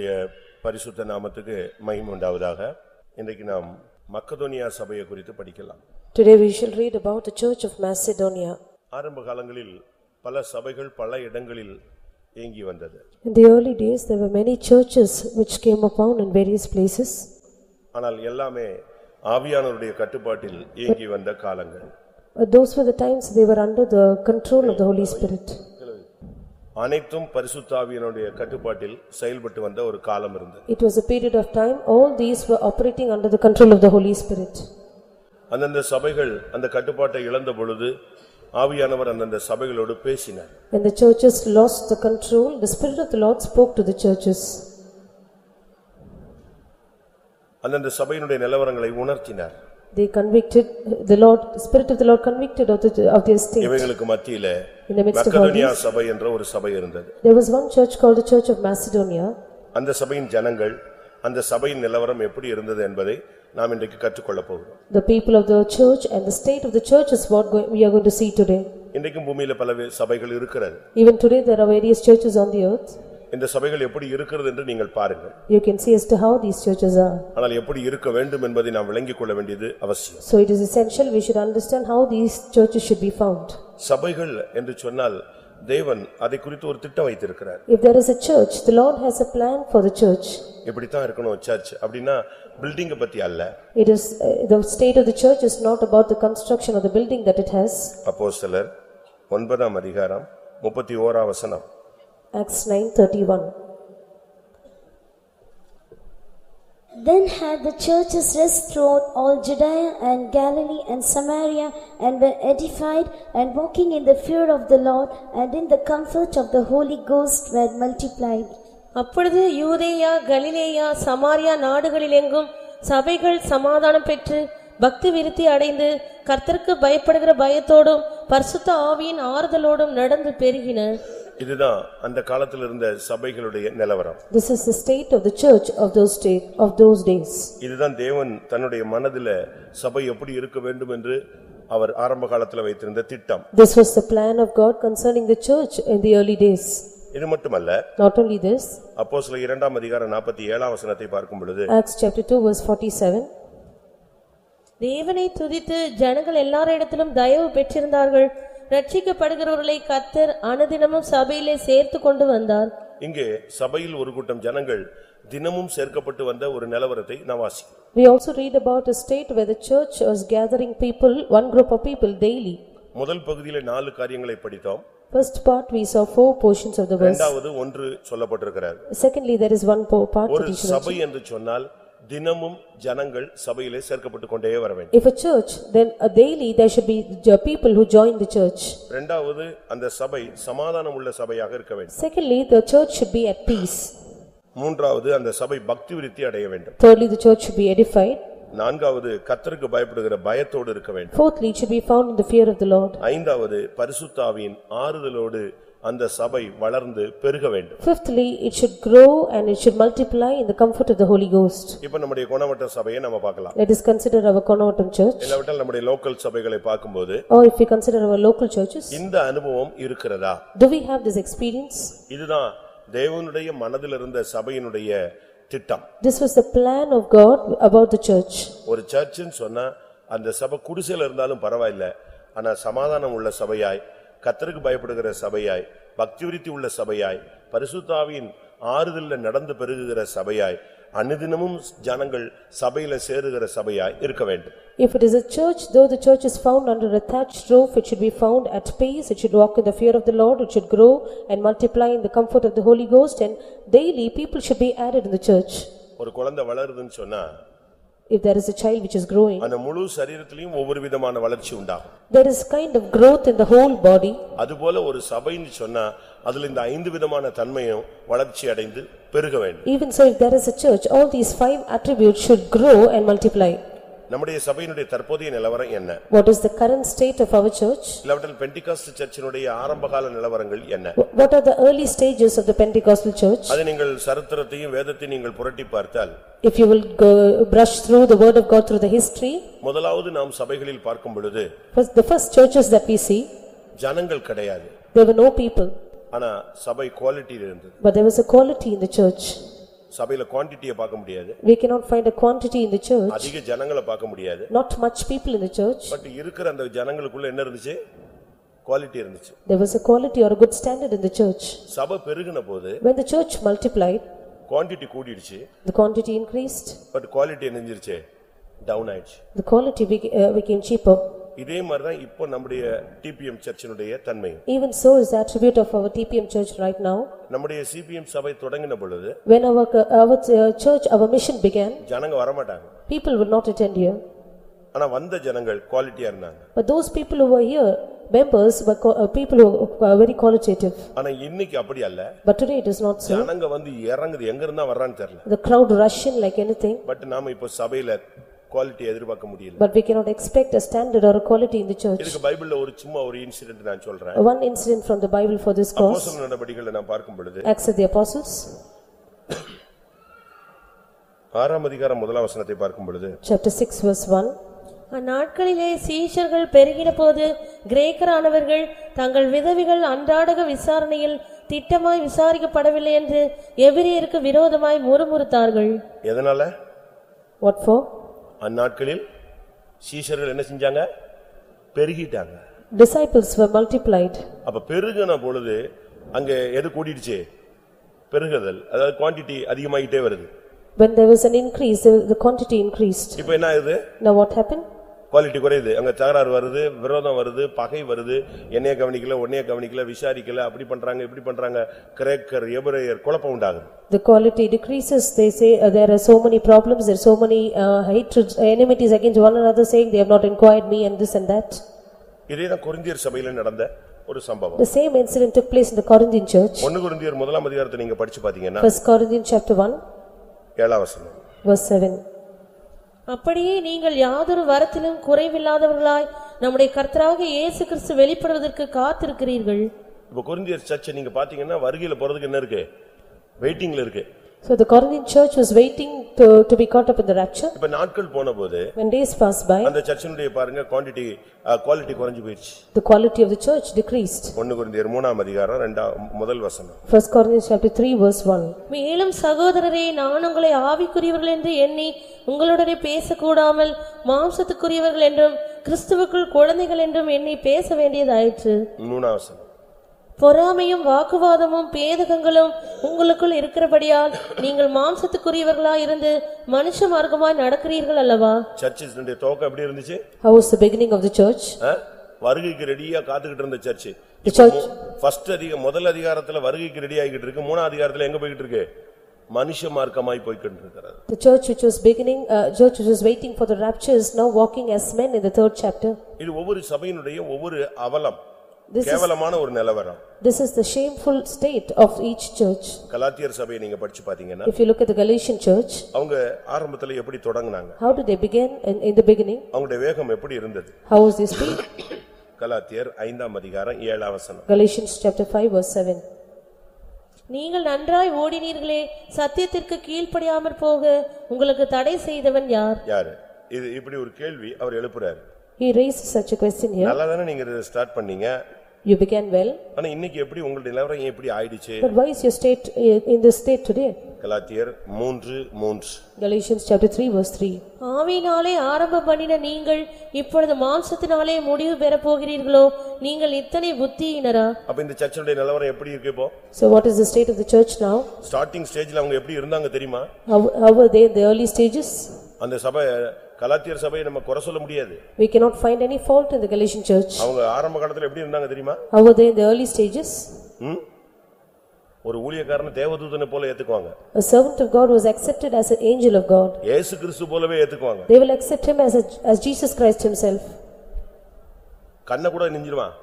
கர்த்தருடைய பரிசுத்த நாமத்துக்கு மகிமை உண்டாவதாக இன்றைக்கு நாம் மக்கதோனியா சபையை குறித்து படிக்கலாம் Today we shall read about the church of Macedonia. ஆரம்ப காலங்களில் பல சபைகள் பல இடங்களில் இயங்கி வந்தது In the early days, there were many churches which came upon in various places. ஆனால் எல்லாமே ஆவியானவருடைய கட்டுப்பாட்டில் இயங்கி வந்த காலங்கள் Uh, Those were the times they were under the control of the Holy Spirit. அனைத்தும் பரிசுத்த ஆவியானுடைய கட்டுப்பாட்டில் செயல்பட்டு வந்த ஒரு காலம் இருந்தது It was a period of time, all these were operating under the control of the Holy Spirit. அந்தந்த சபைகள் அந்த கட்டுப்பாட்டை இழந்த பொழுது ஆவியானவர் அந்தந்த சபைகளோடு பேசினார் When the churches lost the control, the Spirit of the Lord spoke to the churches. அந்தந்த சபையினுடைய நிலவரங்களை உணர்த்தினார் They convicted, the Lord, the Spirit of the Lord convicted of the, of their state. இவைகளுக்கு மத்தியில In the midst of all Macedonia these, சபை என்ற ஒரு சபை இருந்தது there was one church called the Church of Macedonia. அந்த சபையின் ஜனங்கள் அந்த சபையின் நிலவரம் எப்படி இருந்தது என்பதை நாம் இன்றைக்கு கற்றுக்கொள்ளப் போகிறோம் The people of the church and the state of the church is what go- we are going to see today. இன்றைக்கும் பூமியில பல வே- சபைகள் இருக்கிறது Even today, there are various churches on the earth. இந்த சபைகள் எப்படி இருக்கிறது என்று நீங்கள் பாருங்கள் You can see as to how these churches are. ஆனால் எப்படி இருக்க வேண்டும் என்பதை நாம் விளங்கிக் கொள்ள வேண்டியது அவசியம் So it is essential, we should understand how these churches should be found. சபைகள் என்று சொன்னால் தேவன் அதை குறித்து ஒரு திட்டம் வைத்திருக்கிறார் If there is a church, the Lord has a plan for the church. இப்படித்தான் இருக்கணும் சர்ச் அப்படின்னா பில்டிங்கை பத்தி அல்ல It is, uh, the state of the church is not about the construction of the building that it has. அப்போஸ்தலர் ஒன்பதாம் அதிகாரம் முப்பத்தி ஓராம் வசனம் Acts nine thirty-one. Then had the churches rest throughout all Judea and Galilee and Samaria and were edified and walking in the fear of the Lord and in the comfort of the Holy Ghost were multiplied. அப்பொழுது யூதேயா கலிலேயா சமாரியா நாடுகளிலெங்கும் சபைகள் சமாதானம் பெற்று பக்தி விருத்தி அடைந்து கர்த்தருக்கு பயப்படுகிற பயத்தோடும் பரிசுத்த ஆவியின் ஆறுதலோடும் நடந்து பெருகின இதுதான் அந்த காலத்தில் இருந்த சபைகளுடைய நிலவரம் This is the state of the church of those day, of those days. இதுதான் தேவன் தன்னுடைய மனதில சபை எப்படி இருக்க வேண்டும் என்று அவர் ஆரம்ப காலத்துல வைத்திருந்த திட்டம் This was the plan of God concerning the church in the early days. இது மட்டுமல்ல Not only this, அப்போ சில இரண்டாம் அதிகாரம் நாற்பத்தி ஏழாம் வசனத்தை பார்க்கும் பொழுது Acts chapter two verse forty-seven. தேவனை துதித்து ஜனங்கள் எல்லாரிடத்திலும் தயவு பெற்றிருந்தார்கள் ரட்சிக்கப்படுகிறவர்களை கர்த்தர் அனுதினமும் சபையிலே சேர்த்து கொண்டு வந்தார் இங்கே சபையில் ஒரு கூட்டம் ஜனங்கள் தினமும் சேர்க்கப்பட்டு வந்த ஒரு நிலவரத்தை நாம் வாசிக்கிறோம் We also read about a state where the church was gathering people, one group of people daily. முதல் பகுதியில நாலு காரியங்களை படித்தோம் First part, we saw four portions of the verse. இரண்டாவது ஒன்று சொல்லப்பட்டிருக்கிறார் Secondly, there is one po- part ஒரு that is சபை mentioned. என்று சொன்னால் தினமும் ஜனங்கள் சபையிலே சேர்க்கப்பட்டு கொண்டே வர வேண்டும் If a church, then a daily there should be j- people who join the church. இரண்டாவது அந்த சபை சமாதானம் உள்ள சபையாக இருக்க வேண்டும் Secondly, the church should be at peace. மூன்றாவது அந்த சபை பக்தி விருத்தி அடைய வேண்டும் Thirdly, the church should be edified. நான்காவது கத்தருக்கு பயப்படுகிற பயத்தோடு இருக்க வேண்டும் Fourthly, it should be found in the fear of the Lord. ஐந்தாவது பரிசுத்தாவியின் ஆறுதலோடு அந்த சபை வளர்ந்து பெருக வேண்டும் Fifthly, it should grow and it should multiply in the comfort of the Holy Ghost. இப்ப நம்முடைய குணமற்ற சபையை நம்ம பார்க்கலாம் Let us consider our Conottam church, இல்லாவிட்டால் நம்முடைய லோக்கல் சபைகளை பார்க்கும்போது or if we consider our local churches. இந்த அனுபவம் இருக்கிறதா Do we have this experience? இதுதான் தேவனுடைய மனதில் இருந்த சபையினுடைய திட்டம் This was the plan of God about the church. ஒரு சர்ச்சுன்னு சொன்னா அந்த சபை குடிசையில இருந்தாலும் பரவாயில்ல ஆனா சமாதானம் உள்ள சபையாய் கத்தருக்கு பயப்படுகிற சபையாய் பக்தி விருத்தி உள்ள சபையாய் பரிசுத்தாவின் ஆறுதல்ல நடந்து பெருகுகிற சபையாய் அனுதினமும் ஜனங்கள் சபையில சேருகிற சபையாய் இருக்க வேண்டும் If it is a church, though the church is found under a thatched roof, it should be found at peace, it should walk in the fear of the Lord, it should grow and multiply in the comfort of the Holy Ghost, and daily people should be added in the church. ஒரு குழந்தை வளருதுன்னு சொன்னா If there is a child which is growing, அந்த முழு சரீரத்திலையும் ஒவ்வொரு விதமான வளர்ச்சி உண்டாகும் there is kind of growth in the whole body. அதுபோல ஒரு சபைன்னு சொன்னா அதுல இந்த ஐந்து விதமான தன்மையும் வளர்ச்சி அடைந்து பெருக வேண்டும் Even so, if there is a church, all these five attributes should grow and multiply. நம்முடைய சபையினுடைய தற்போதைய நிலவரம் என்ன What is the current state of our church? இல்லாவிட்டால் பெண்டிகாஸ்ட் சர்ச்சினுடைய ஆரம்பகால நிலவரங்கள் என்ன Wh- What are the early stages of the Pentecostal church? அதை நீங்கள் சரித்திரத்தையும் வேதத்தையும் நீங்கள் புரட்டி பார்த்தால் If you will go brush through the word of God through the history, முதலாவது நாம் சபைகளில் பார்க்கும் பொழுது first- the first churches that we see, ஜனங்கள் கிடையாது there were no people, ஆனா சபை குவாலிட்டியில் இருந்தது but there was a quality in the church. சபையில குவான்டிட்டியை பார்க்க முடியாது We cannot find a quantity in the church, அதிக ஜனங்களை பார்க்க முடியாது not much people in the church. But இருக்கிற அந்த ஜனங்களுக்குள்ள என்ன இருந்துச்சு குவாலிட்டி இருந்துச்சு There was a quality or a good standard in the church. சபை பெருகின போது When the church multiplied, quantity கூடிடுச்சு the quantity increased, but quality என்னஞ்சிருச்சு down ஆயிடுச்சு the quality beca- uh, became cheaper. இதே மாதிரிதான் இப்போ நம்முடைய டிபிஎம் சர்ச்சினுடைய தன்மை Even so is the attribute of our TPM church right now. நம்முடைய CPM சபை தொடங்கின பொழுது When our, our uh, church, our mission began, ஜனங்க வரமாட்டாங்க people would not attend here. ஆனா வந்த ஜனங்கள் குவாலிட்டியா இருந்தாங்க But those people who were here, members were co- uh, people who were very qualitative. ஆனா இன்னைக்கு அப்படி அல்ல But today it is not so. ஜனங்க வந்து இறங்குது எங்க இருந்தா வர்றான்னு தெரியல The crowd rush in like anything, but நாம இப்போ சபையில குவாலிட்டி எதிர்பார்க்க முடியல but we cannot expect a standard or a quality in the church. இதுக்கு பைபிள்ல ஒரு சும்மா ஒரு இன்சிடென்ட் நான் சொல்றேன் One incident from the Bible for this cause, அப்போஸ்தலர் நடவடிக்கைகளை நான் பார்க்கும் பொழுது Acts of the Apostles, ஆறாம் அதிகாரம் முதலாம் வசனத்தை பார்க்கும் பொழுது chapter 6 verse 1. அந்நாட்களிலே சீஷர்கள் பெருகின போது கிரேக்கரானவர்கள் தங்கள் விதவிகள் அன்றாடக விசாரணையில் திட்டமாய் விசாரிக்கப்படவில்லை என்று எபிரியருக்கு விரோதமாய் முறுமுறுத்தார்கள் எதனால What for? அந்நாட்களில் சீஷர்கள் என்ன செஞ்சாங்க பெருகிட்டாங்க Disciples were multiplied. அப்ப பெருகின பொழுது அங்க எது கூடிடுச்சு பெருகுதல் அதாவது குவாண்டிட்டி அதிகமாயிட்டே வருது When there was an increase, the quantity increased. இப்ப என்ன ஆகுது Now what happened? குவாலிட்டி குறையுது அங்க தகராறு வருது விரோதம் வருது பகை வருது என்னைய கவனிக்கல உன்னைய கவனிக்கல விசாரிக்கல அப்படி பண்றாங்க இப்படி பண்றாங்க கிரேக்கர் எபிரேயர் குழப்பம் உண்டாகுது The quality decreases, they say uh, there are so many problems, there are so many uh, hatreds, enmities against one another saying they have not inquired me and this and that. இதேதான் கொரிந்தியர் சபையில நடந்த ஒரு சம்பவம் The same incident took place in the Corinthian church. ஒன்னு கொரிந்தியர் முதலாம் அதிகாரத்தை நீங்க படிச்சு பாத்தீங்கன்னா First Corinthians chapter 1, ஏழாம் வசனம் verse 7. அப்படியே நீங்கள் யாதொரு வரத்திலும் குறைவில்லாதவர்களாய் நம்முடைய கர்த்தராக இயேசு கிறிஸ்து வெளிப்படுவதற்கு காத்திருக்கிறீர்கள். இப்ப குறிந்தியர் சர்ச்சை நீங்க பாத்தீங்கன்னா வருகையில போறதுக்கு என்ன இருக்கு? வெயிட்டிங்ல இருக்கு. So the Corinthian church was waiting to, to be caught up in the rapture. இப்ப நாட்கள் போன போது When days passed by, அந்த சர்ச்சினுடைய பாருங்க குவாண்டிட்டி குவாலிட்டி குறைஞ்சு போயிடுச்சு the quality of the church decreased. ஒன்னு கொரிந்தியர் மூணாம் அதிகாரம் ரெண்டாம் முதல் வசனம் First Corinthians chapter 3, verse 1. மேலும் சகோதரரே நான் உங்களை ஆவிக்குரியவர்கள் என்று எண்ணி உங்களுடனே பேசக்கூடாமல் மாம்சத்துக்குரியவர்கள் என்றும் கிறிஸ்துவுக்குள் குழந்தைகள் என்றும் எண்ணி பேச வேண்டியதாயிற்று மூணாம் வசனம் பொறாமையும் வாக்குவாதமும் பேதகங்களும் உங்களுக்குள் இருக்கிறபடியால் நீங்கள் மாம்சத்துக்குரியவர்களாய் இருந்து மனுஷ மார்க்கமாய் நடக்கிறீர்கள் அல்லவா? சர்ச்சினுடைய துவக்கம் எப்படி இருந்துச்சு? How was the beginning of the church? வருகைக்கு ரெடியா காத்துக்கிட்டு இருந்த சர்ச் ஃபர்ஸ்ட் அதிக முதல் அதிகாரத்துல வருகைக்கு ரெடி ஆகிட்டு இருக்கு. மூணாம் அதிகாரத்துல எங்க போய்கிட்டு இருக்கு? மனுஷ மார்க்கமாய் போய்கிட்டு இருக்கிறது. The church which was beginning, uh, church which was waiting for the rapture is now walking as men in the third chapter. இது ஒவ்வொரு சபையினுடைய ஒவ்வொரு அவலம். This is, கேவலமான ஒரு நிலவரம் this is the shameful state of each church. கலாத்தியர் சபையை நீங்க படிச்சு பாத்தீங்கன்னா If you look at the Galatian church, அவங்க ஆரம்பத்துல எப்படி தொடங்குனாங்க how did they begin in, in the beginning? அவங்களுடைய வேகம் எப்படி இருந்தது How was their speed? கலாத்தியர் ஐந்தாம் அதிகாரம் ஏழாம் வசனம் Galatians chapter 5 verse 7. நீங்கள் நன்றாய் ஓடினீர்களே சத்தியத்திற்கு கீழ்ப்படியாமற் போக உங்களுக்கு தடை செய்தவன் யார் யாரு இது இப்படி ஒரு கேள்வி அவர் எழுப்புறாரு He raised such a question here. நல்லா தானே நீங்க ஸ்டார்ட் பண்ணீங்க You began well, ஆனா இன்னைக்கு எப்படி உங்களுடைய நிலவரம் எப்படி ஆயிடுச்சு but why is your state uh, in this state today? கலாத்தியர் மூன்று மூன்று Galatians chapter 3 verse 3. ஆவியினாலே ஆரம்பம் பண்ணின நீங்கள் இப்பொழுது மாம்சத்தினாலே முடிவு பெறப் போகிறீர்களோ நீங்கள் இத்தனை புத்தியினரா அப்ப இந்த சர்ச்சினுடைய நிலவரம் எப்படி இருக்கு இப்போ So what is the state of the church now? Starting ஸ்டேஜ்ல அவங்க எப்படி இருந்தாங்க தெரியுமா How, how were they in the early stages? அந்த சபை கலாத்தியர் சபையை நம்ம குறை சொல்ல முடியாது We cannot find any fault in the Galatian church. அவங்க ஆரம்ப காலத்துல எப்படி இருந்தாங்க தெரியுமா How were they in the early stages? ம்? ஒரு ஊழியக்காரனை தேவதூதனை போல ஏத்துக்குவாங்க A servant of God was accepted as an angel of God. இயேசு கிறிஸ்து போலவே ஏத்துக்குவாங்க They will accept him as, a, as Jesus Christ himself. கண்ணை கூட நெஞ்சிருவான்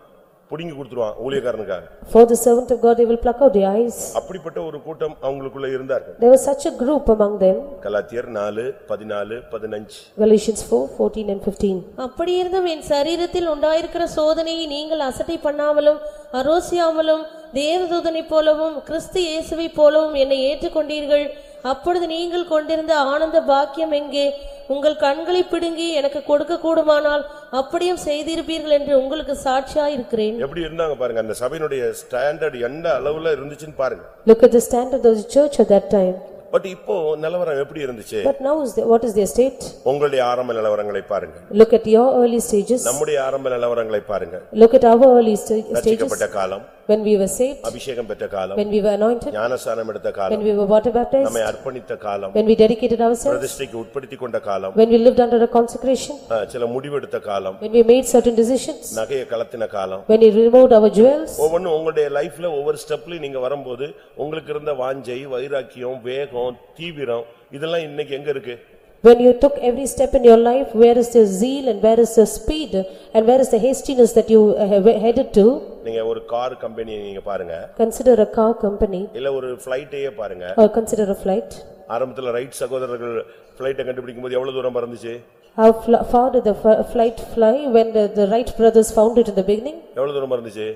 புடுங்கி கொடுத்துருவான் ஊழியக்காரனுக்காக For the servant of God, they will pluck out the eyes. அப்படிப்பட்ட ஒரு கூட்டம் அவங்களுக்குள்ள இருந்தார்கள் There was such a group among them. கலாத்தியர் நாலு பதினாலு பதினஞ்சு Galatians 4, 14 and 15. அப்படியிருந்தும் என் சரீரத்தில் உண்டாயிருக்கிற சோதனையை நீங்கள் அசட்டை பண்ணாமலும் அரோசியாமலும் தேவதூதனைப் போலவும் கிறிஸ்து இயேசுவைப் போலவும் என்னை ஏற்றுக்கொண்டீர்கள் அப்பொழுது நீங்கள் கொண்டிருந்த ஆனந்த பாக்கியம் எங்கே உங்கள் கண்களை பிடுங்கி எனக்கு கொடுக்க கூடுமானால் அப்படியும் செய்திருப்பீர்கள் என்று உங்களுக்கு சாட்சியாய் இருக்கிறேன் எப்படி இருந்தாங்க பாருங்க அந்த சபையினுடைய ஸ்டாண்டர்ட் எந்த அளவுல இருந்துச்சுன்னு பாருங்க Look at the standard of the church at that time. But இப்போ நிலவரம் எப்படி இருந்துச்சு But now is the, what is their state? உங்களுடைய ஆரம்ப நிலவரங்களை பாருங்க Look at your early stages. நம்முடைய ஆரம்ப நிலவரங்களை பாருங்க Look at our early sta- stages. ரட்சிக்கப்பட்ட காலம் When we were saved, அபிஷேகம் பெற்ற காலம் when we were anointed, ஞானசானம் எடுத்த when காலம் we were water baptized, நம்மை அர்ப்பணித்த காலம் when we dedicated ourselves, பிரதிஷ்டைக்கு உட்படுத்திக் கொண்ட காலம் when we lived under a consecration, அஹ், சில முடிவெடுத்த காலம் when we made certain decisions, நகையை கலத்தின காலம் when we removed our jewels. ஒவ்வொன்றும் உங்களுடைய லைஃப்ல ஒவ்வொரு ஸ்டெப்லயும் நீங்க வரும்போது உங்களுக்கு இருந்த வாஞ்சை வைராக்கியம் வேகம் தீவிரம் இதெல்லாம் இன்னைக்கு எங்க இருக்கு When you took every step in your life, where is the zeal and where is the speed and where is the hastiness that you uh, have headed to? நீங்க ஒரு கார் கம்பெனியை நீங்க பாருங்க Consider a car company இல்ல ஒரு பிளைட்டையே பாருங்க or consider a flight. ஆரம்பத்துல right சகோதரர்கள் பிளைட்டை கண்டுபிடிக்கும் போது எவ்வளவு தூரம் பறந்துச்சு How fl- far did the f- flight fly when the the Wright brothers found it in the beginning? எவ்வளவு தூரம் பறந்துச்சு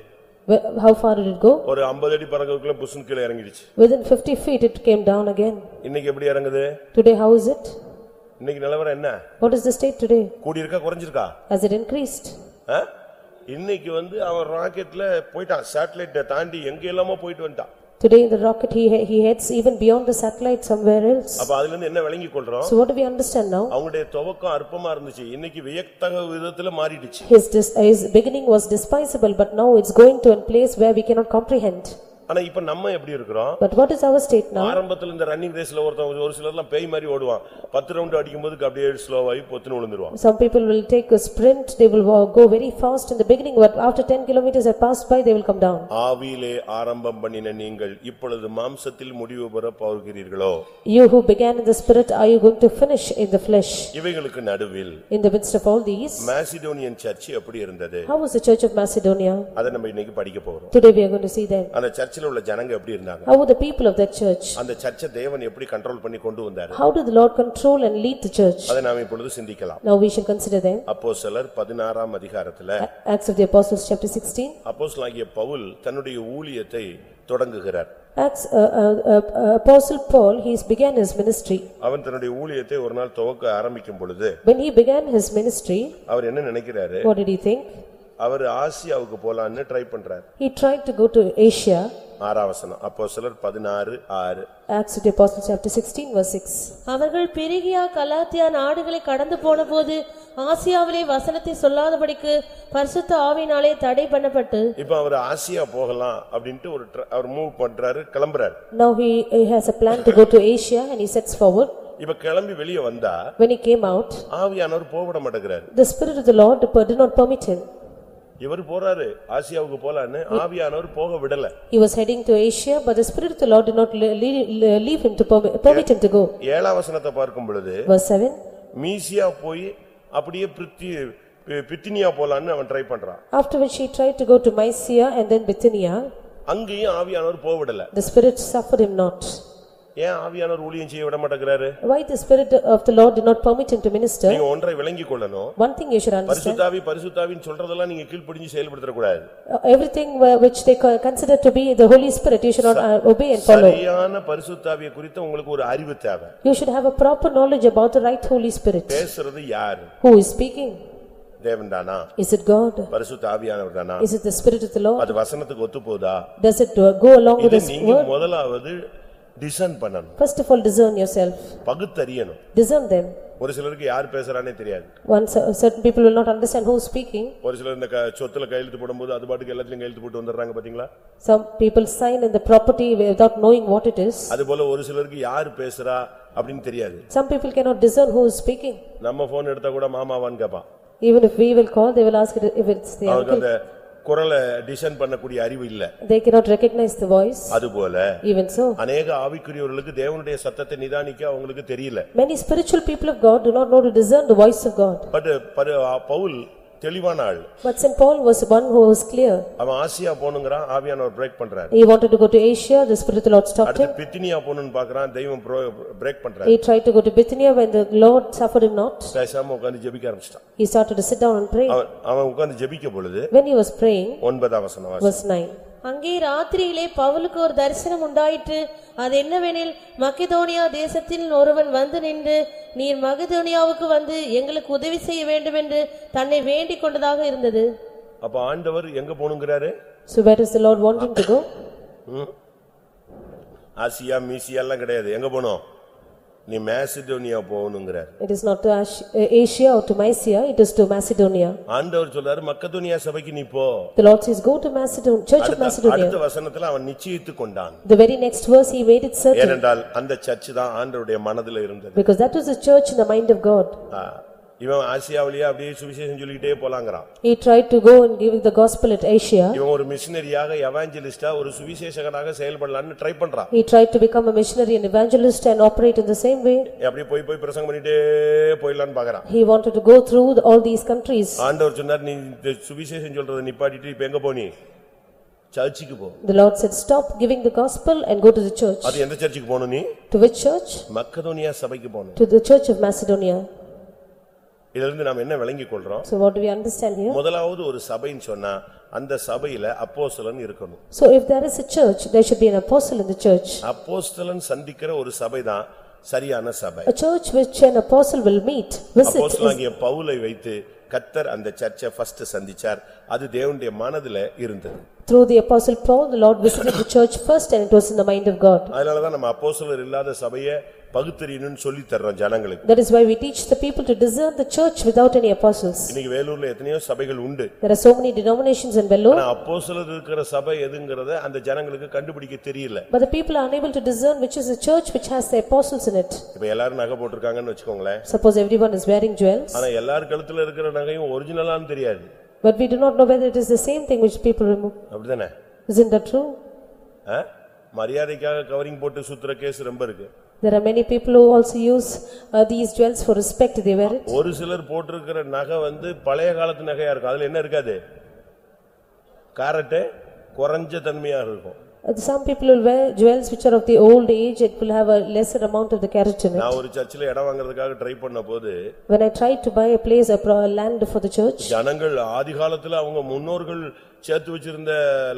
How far did it go? ஒரு 50 அடி பறக்கிறதுக்குள்ள புஷ்னு கீழே இறங்கிடுச்சு Within fifty feet it came down again. இன்னைக்கு எப்படி இறங்குது Today how is it? இன்னைக்கு நிலவரம் என்ன What is the state today? கூடியிருக்கா குறைஞ்சிருக்கா Has it increased? இன்னைக்கு வந்து அவன் ராக்கெட்ல போயிட்டான் சேட்டலைட்டை தாண்டி எங்க எல்லாமோ போயிட்டு வந்துட்டான் Today in the rocket he he heads even beyond the satellite somewhere else. அப்ப அதுல இருந்து என்ன விளங்கி கொள்றோம் So what do we understand now? அவங்களுடைய துவக்கம் அற்பமா இருந்துச்சு இன்னைக்கு வியத்தக விதத்துல மாறிடுச்சு His dis- his beginning was despisable but now it's going to a place where we cannot comprehend. ஆனா இப்ப நம்ம எப்படி இருக்கிறோம் But what is our state now? ஆரம்பத்துல இந்த ரன்னிங் ரேஸ்ல ஒருத்தன் ஒரு சிலர்லாம் பேய் மாதிரி ஓடுவான் பத்து ரவுண்ட் அடிக்கும் போது அப்படியே ஸ்லோவாகி பொத்துன்னு விழுந்துருவான் Some people will take a sprint, they will wa- go very fast in the beginning, but after ten kilometers have passed by, they will come down. ஆவியிலே ஆரம்பம் பண்ணின நீங்கள் இப்பொழுது மாம்சத்தில் முடிவு பெற போகிறீர்களோ You who began in the spirit, are you going to finish in the flesh? இவைகளுக்கு நடுவில் In the midst of all these, Macedonian church எப்படி இருந்தது how was the church of Macedonia? அதை நம்ம இன்னைக்கு படிக்க போறோம் Today we are going to see them. அந்த சர்ச்சில் உள்ள ஜனங்க எப்படி இருந்தாங்க How were the people of that church? அந்த சர்ச்சை தேவன் எப்படி கண்ட்ரோல் பண்ணி கொண்டு வந்தாரு How did the Lord control and lead the church? அதை நாம் இப்பொழுது சிந்திக்கலாம் Now we shall consider them. அப்போ சிலர் பதினாறாம் அதிகாரத்துல Acts of the Apostles, chapter sixteen. அப்போஸ்தலனாகிய பவுல் தன்னுடைய ஊழியத்தை தொடங்குகிறார் Acts, uh, uh, uh, Apostle Paul, he began his ministry. அவன் தன்னுடைய ஊழியத்தை ஒரு நாள் துவக்க ஆரம்பிக்கும் பொழுது When he began his ministry, அவர் என்ன நினைக்கிறாரு what did he think? அவர் ஆசியாவுக்கு போலான்னு ட்ரை பண்றாரு He tried to go to Asia. ஆறாவசனம் அப்போ சிலர் பதினாறு ஆறு Acts of the Apostles, chapter sixteen, verse six. அவர்கள் பெருகியா கலாத்தியா நாடுகளை கடந்து போனபோது ஆசியாவிலே வசனத்தை சொல்லாதபடிக்கு பரிசுத்த ஆவினாலே தடை பண்ணப்பட்டு இப்ப அவர் ஆசியா போகலாம் அப்படின்ட்டு ஒரு tr- அவர் மூவ் பண்றாரு கிளம்புறாரு Now he he has a plan to go to Asia and he sets forward. இப்ப கிளம்பி வெளியே வந்தா When he came out, ஆவியானவர் போவிட மாட்டேங்கிறாரு the Spirit of the Lord did not permit him. இவர் போறாரு ஆசியாவுக்கு போலான்னு ஆவியானவர் போக விடல He was heading to Asia, but the Spirit of the Lord did not le- le- leave him to permit permit him to go. ஏழாம் வசனத்தை பார்க்கும் பொழுது Verse seven. மீசியா போய் அப்படியே பிரித்தி பி- பித்தினியா போலான்னு அவன் ட்ரை பண்றான் After which he tried to go to Mysia and then Bithynia, அங்கேயும் ஆவியானவர் போக விடல the Spirit suffered him not. ஏன் ஆவியானவர் ஊழியம் செய்ய விட மாட்டேங்கிறாரு Why the Spirit of the Lord did not permit him to minister? நீங்க ஒன்றை விளங்கிக் கொள்ளணும் One thing you should understand, பரிசுத்தாவி பரிசுத்தாவின்னு சொல்றதெல்லாம் நீங்க கீழ்ப்படிஞ்சு செயல்படுத்தக் கூடாது uh, everything wh- which they co- consider to be the Holy Spirit, you should not uh, obey and follow. சரியான பரிசுத்தாவியை குறித்து உங்களுக்கு ஒரு அறிவு தேவை You should have a proper knowledge about the right Holy Spirit. பேசுறது யாரு Who is speaking? தேவன் தானா Is it God? பரிசுத்த ஆவியானவர் தானா Is it the Spirit of the Lord? அது வசனத்துக்கு ஒத்து போதா Does it uh, go along with இது this நீங்க word? முதலாவது டிசைன் பண்ணணும் First of all, discern yourself. பகுத்தறியணும் Discern them. ஒரு சிலருக்கு யார் பேசுறானே தெரியாது uh, certain people will not understand who is speaking. ஒரு சிலர் இந்த சொத்துல கையெழுத்து போடும்போது அது பாட்டுக்கு எல்லாத்துலயும் கையெழுத்து போட்டு வந்துடுறாங்க பாத்தீங்களா Some people sign in the property without knowing what it is. அது போல ஒரு சிலருக்கு யார் பேசுறா அப்படின்னு தெரியாது Some people cannot discern who is speaking. நம்ம போன் எடுத்தா கூட மாமாவான்னு கேப்பான் Even if we will call, they will ask it if it's the uncle. குரலை டிசைன் பண்ணக்கூடிய அறிவு இல்ல They cannot recognize the voice. அதுபோல Even so, அநேக ஆவிக்குரியவர்களுக்கு தேவனுடைய சத்தத்தை நிதானிக்க அவங்களுக்கு தெரியல many spiritual people of God do not know to discern the voice of God. But Paul தெளிவான ஆள் But Saint Paul was one who was clear. அவன் Asia போனுங்கிறான் ஆவியானவர் பிரேக் பண்றாரு He wanted to go to Asia, the Spirit of the Lord stopped அடுத்து him. Bithynia போகணும்னு பாக்குறான் தெய்வம் break பண்றாரு He tried to go to Bithynia when the Lord suffered him not. பேசாம உட்கார்ந்து ஜெபிக்க ஆரம்பிச்சிட்டான் He started to sit down and pray. அவன் அவன் உட்கார்ந்து ஜெபிக்க பொழுது When he was praying, ஒன்பதாம் வசனம் வாசி. verse nine. அங்கே ராத்திரியிலே பவுலுக்கு ஒரு தரிசனம் உண்டாயிற்று. அது என்னவெனில் மக்கெதோனியா தேசத்தில் ஒருவன் வந்து நின்று நீர் மகதோனியாவுக்கு வந்து எங்களுக்கு உதவி செய்ய வேண்டும் என்று தன்னை வேண்டிக் கொண்டதாக இருந்தது. அப்ப ஆண்டவர் எங்க போகணுங்கிறாரு? So where is the Lord wanting to go? Asia Mysia எல்லாம் கிடையாது. எங்க போகணும் நீ Macedonia போகணுங்கிறார் It is not to Ash- uh, Asia or to Mysia, it is to Macedonia. ஆண்டவர் சொல்றாரு மக்கதோனியா சபைக்கு நீ போ The Lord says, "Go to Macedonia, Church of அடுத்த- Macedonia." அடுத்த வசனத்துல அவன் நிச்சயித்து கொண்டான் The very next verse, he made it certain, ஏனென்றால் அந்த சர்ச் தான் ஆண்டவருடைய மனதுல இருந்தது because that was the church in the mind of God. ஆ, இவன் ஆசியாவிலேயே அப்படியே சுவிசேஷம் சொல்லிக்கிட்டே போலாங்கிறான் He tried to go and give the gospel at Asia. இவன் ஒரு மிஷினரியாக எவாஞ்சலிஸ்டா ஒரு சுவிசேஷகனாக செயல்படலாம்னு ட்ரை பண்றான் He tried to become a missionary and evangelist and operate in the same way. அப்படியே போய் போய் பிரசங்கம் பண்ணிட்டே போயிடலான்னு பாக்குறான் He wanted to go through the- all these countries. ஆண்டவர் சொன்னார் நீ இந்த சுவிசேஷம் சொல்றதை நிப்பாட்டிட்டு இப்ப எங்க போனி சர்ச்சுக்கு போ The Lord said, "Stop giving the gospel and go to the church." அது எந்த சர்ச்சுக்கு போகணும் நீ To which church? மக்கதோனியா சபைக்கு போகணும் To the church of Macedonia. இதுல இருந்து நாம் என்ன விளங்கிக் கொள்றோம் So what do we understand here? முதலாவது ஒரு சபைன்னு சொன்னா அந்த சபையில அப்போஸ்தலன் இருக்கணும் So if there is a church, there should be an apostle in the church. அப்போஸ்தலன் சந்திக்கிற ஒரு சபைதான் சரியான சபை A church which an apostle will meet, visit. is- அப்போஸ்தலனாகிய பவுலை வைத்து கத்தர் அந்த சர்ச்சை ஃபர்ஸ்ட் சந்திச்சார் அது தேவனுடைய மனதுல இருந்தது Through the apostle Paul, the Lord visited the church first and it was in the mind of God. அதனாலதான் நம்ம அப்போஸ்தலர் இல்லாத சபையை பகுத்தறியணும்னு சொல்லி தர்றோம் ஜனங்களுக்கு That is why we teach the people to discern the church without any apostles. இன்னைக்கு வேலூர்ல எத்தனையோ சபைகள் உண்டு There are so many denominations in Vellore, ஆனா அப்போஸ்தலர் இருக்கிற சபை எதுங்கறத அந்த ஜனங்களுக்கு கண்டுபிடிக்க தெரியல but the people are unable to discern which is the church which has the apostles in it. இப்ப எல்லாரும் நகை போட்டிருக்காங்கன்னு வச்சுக்கோங்களேன் Suppose everyone is wearing jewels, ஆனா எல்லார் கழுத்துல இருக்கிற நகையும் ஒரிஜினலான்னு தெரியாது but we do not know whether it is the same thing which people remove. அப்படிதானே Isn't that true? மரியாதைக்காக கவரிங் போட்டு சுத்துற கேஸ் ரொம்ப இருக்கு There are many people who also use uh, these jewels for respect, they wear it. ஒரு சிலர் போட்டிருக்கிற நகை வந்து பழைய காலத்து நகையா இருக்கும் அதுல என்ன இருக்காது காரட்டு குறைஞ்ச தன்மையா இருக்கும் Uh, Some people will wear jewels which are of the old age, it will have a lesser amount of the carat in it. நான் ஒரு சர்ச்சில் இடம் வாங்குறதுக்காக ட்ரை பண்ண போது When I tried to buy a place, a pro- land for the church, ஜனங்கள் ஆதி காலத்துல அவங்க முன்னோர்கள் சேர்த்து வச்சிருந்த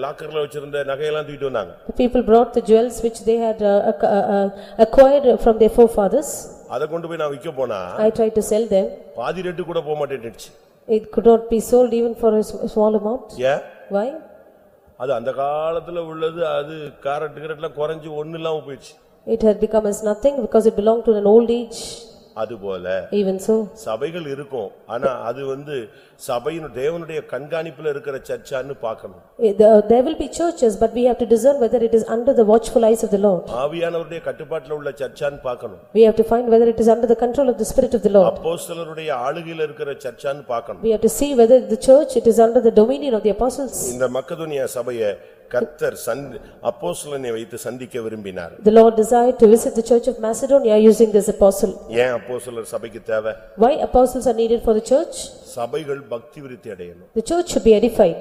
லாக்கர்ல வச்சிருந்த நகையெல்லாம் தூக்கிட்டு வந்தாங்க the people brought the jewels which they had uh, ac- uh, uh, acquired from their forefathers. அதை கொண்டு போய் நான் விற்க போனா I tried to sell them. பாதி ரேட்டு கூட போக மாட்டேன்னுச்சு It could not be sold even for a s- small amount. ஏன் Why? அது அந்த காலத்துல உள்ளது அது கேரட் கிரட்லாம் குறைஞ்சு ஒண்ணு இல்லாம போயிடுச்சு It had become as nothing because it belonged to an old age. அதுபோல Even so, சபைகள் இருக்கும் ஆனா அது வந்து சபையின் தேவனுடைய கண்காணிப்புல இருக்கிற சர்ச்சான்னு பார்க்கணும் eh, the- there will be churches, but we have to discern whether it is under the watchful eyes of the Lord. ஆவியானவருடைய கட்டுப்பாட்டுல உள்ள சர்ச்சான்னு பார்க்கணும் We have to find whether it is under the control of the Spirit of the Lord. அப்போஸ்தலருடைய ஆளுகையில இருக்கிற சர்ச்சான்னு பார்க்கணும் We have to see whether the church, it is under the dominion of the apostles. இந்த மக்கதுனியா சபையை கர்த்தர் சந்தி அப்போஸ்தலனை வைத்து சந்திக்க விரும்பினார் The Lord desired to visit the church of Macedonia using this apostle. ஏன் அப்போஸ்தலர் சபைக்கு தேவை Why apostles are needed for the church? சபைகள் பக்தி விருத்தி அடையணும் The church should be edified.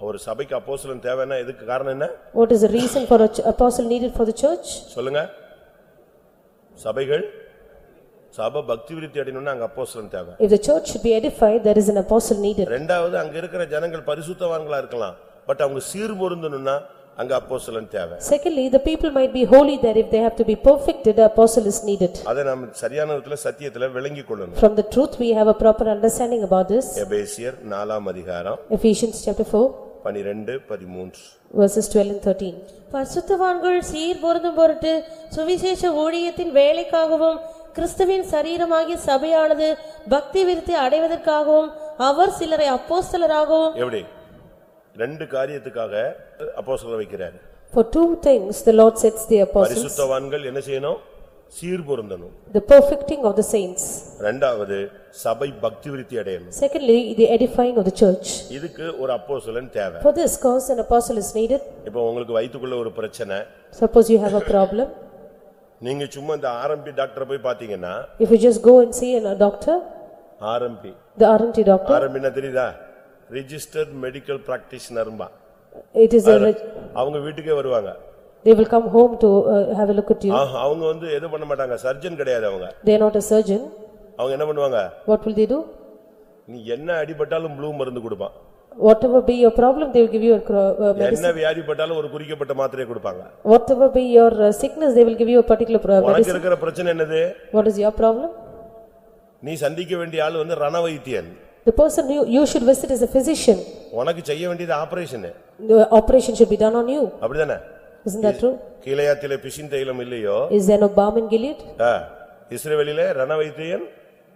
ஒரு சபைக்கு அப்போஸ்தலன் தேவைன்னா எதுக்கு காரணம் என்ன What is the reason for a ch- apostle needed for the church? சொல்லுங்க சபைகள் சபை பக்தி விருத்தி அடையணும்னா அங்க அப்போஸ்தலன் தேவை If the church should be edified, there is an apostle needed. ரெண்டாவது அங்க இருக்கிற ஜனங்கள் பரிசுத்தவான்களா இருக்கலாம் பட் அவங்க சீர்பொருந்தணும்னா அங்க அப்போஸ்தலன் தேவை Secondly, the people might be holy there if they have to be perfected, a apostle is needed. அதை நாம் சரியான விதத்துல சத்தியத்துல விளங்கிக் கொள்ளணும் From the truth, we have a proper understanding about this. எபேசியர் நாலாம் அதிகாரம் Ephesians chapter 4, பனிரெண்டு பதிமூன்று verses 12 and 13. பரிசுத்தவான்கள் சீர் பொருந்தும் பொருட்டு சுவிசேஷ ஊழியத்தின் வேலைக்காகவும் கிறிஸ்துவின் சரீரமாகிய சபையானது பக்தி விருத்தி அடைவதற்காகவும் அவர் சிலரை அப்போஸ்தலராகவும் எப்படி ரெண்டு காரியத்துக்காக அப்போஸ்தலர் வைக்கிறார் For two things, the Lord sets the apostles, பரிசுத்தவான்கள் என்ன செய்யணும் சீர்பொருந்தணும் the perfecting of the saints. ரெண்டாவது சபை பக்தி விருத்தி அடையணும் Secondly, the edifying of the church. இதுக்கு ஒரு அப்போஸ்தலன் தேவை For this cause, an apostle is needed. இப்போ உங்களுக்கு வயித்துக்குள்ள ஒரு பிரச்சனை Suppose you have a problem, நீங்க சும்மா இந்த ஆர்எம்பி டாக்டரை போய் பாத்தீங்கன்னா if you just go and see a doctor, RMP the RMT doctor, ஆர்எம்பின்னா தெரியுதா ரிஜிஸ்டர்ட் மெடிக்கல் பிராக்டிஷனர்பா it is a, reg- அவங்க வீட்டுக்கே வருவாங்க they will come home to uh, have a look at you. ஆஹ், அவங்க வந்து எது பண்ண மாட்டாங்க சர்ஜன் கிடையாது அவங்க They are not a surgeon. அவங்க என்ன பண்ணுவாங்க What will they do? நீ என்ன அடிபட்டாலும் ப்ளூ மருந்து கொடுப்பான் Whatever be your problem, they will give you a cro- uh, medicine. என்ன வியாதிப்பட்டாலும் ஒரு குறிக்கப்பட்ட மாத்திரையை கொடுப்பாங்க Whatever be your uh, sickness, they will give you a particular pro- உனக்கு medicine. இருக்கிற பிரச்சனை என்னது What is your problem? நீ சந்திக்க வேண்டிய ஆள் வந்து ரண வைத்தியன் The person you, you should visit is a physician. உனக்கு செய்ய வேண்டியது operation The operation should be done on you. அப்படிதானே Isn't that true? கீழையாத்திலே பிசின் தைலம் இல்லையோ Is there no balm in Gilead? ஆ, இஸ்ரவேலிலே ரணவைத்தியன்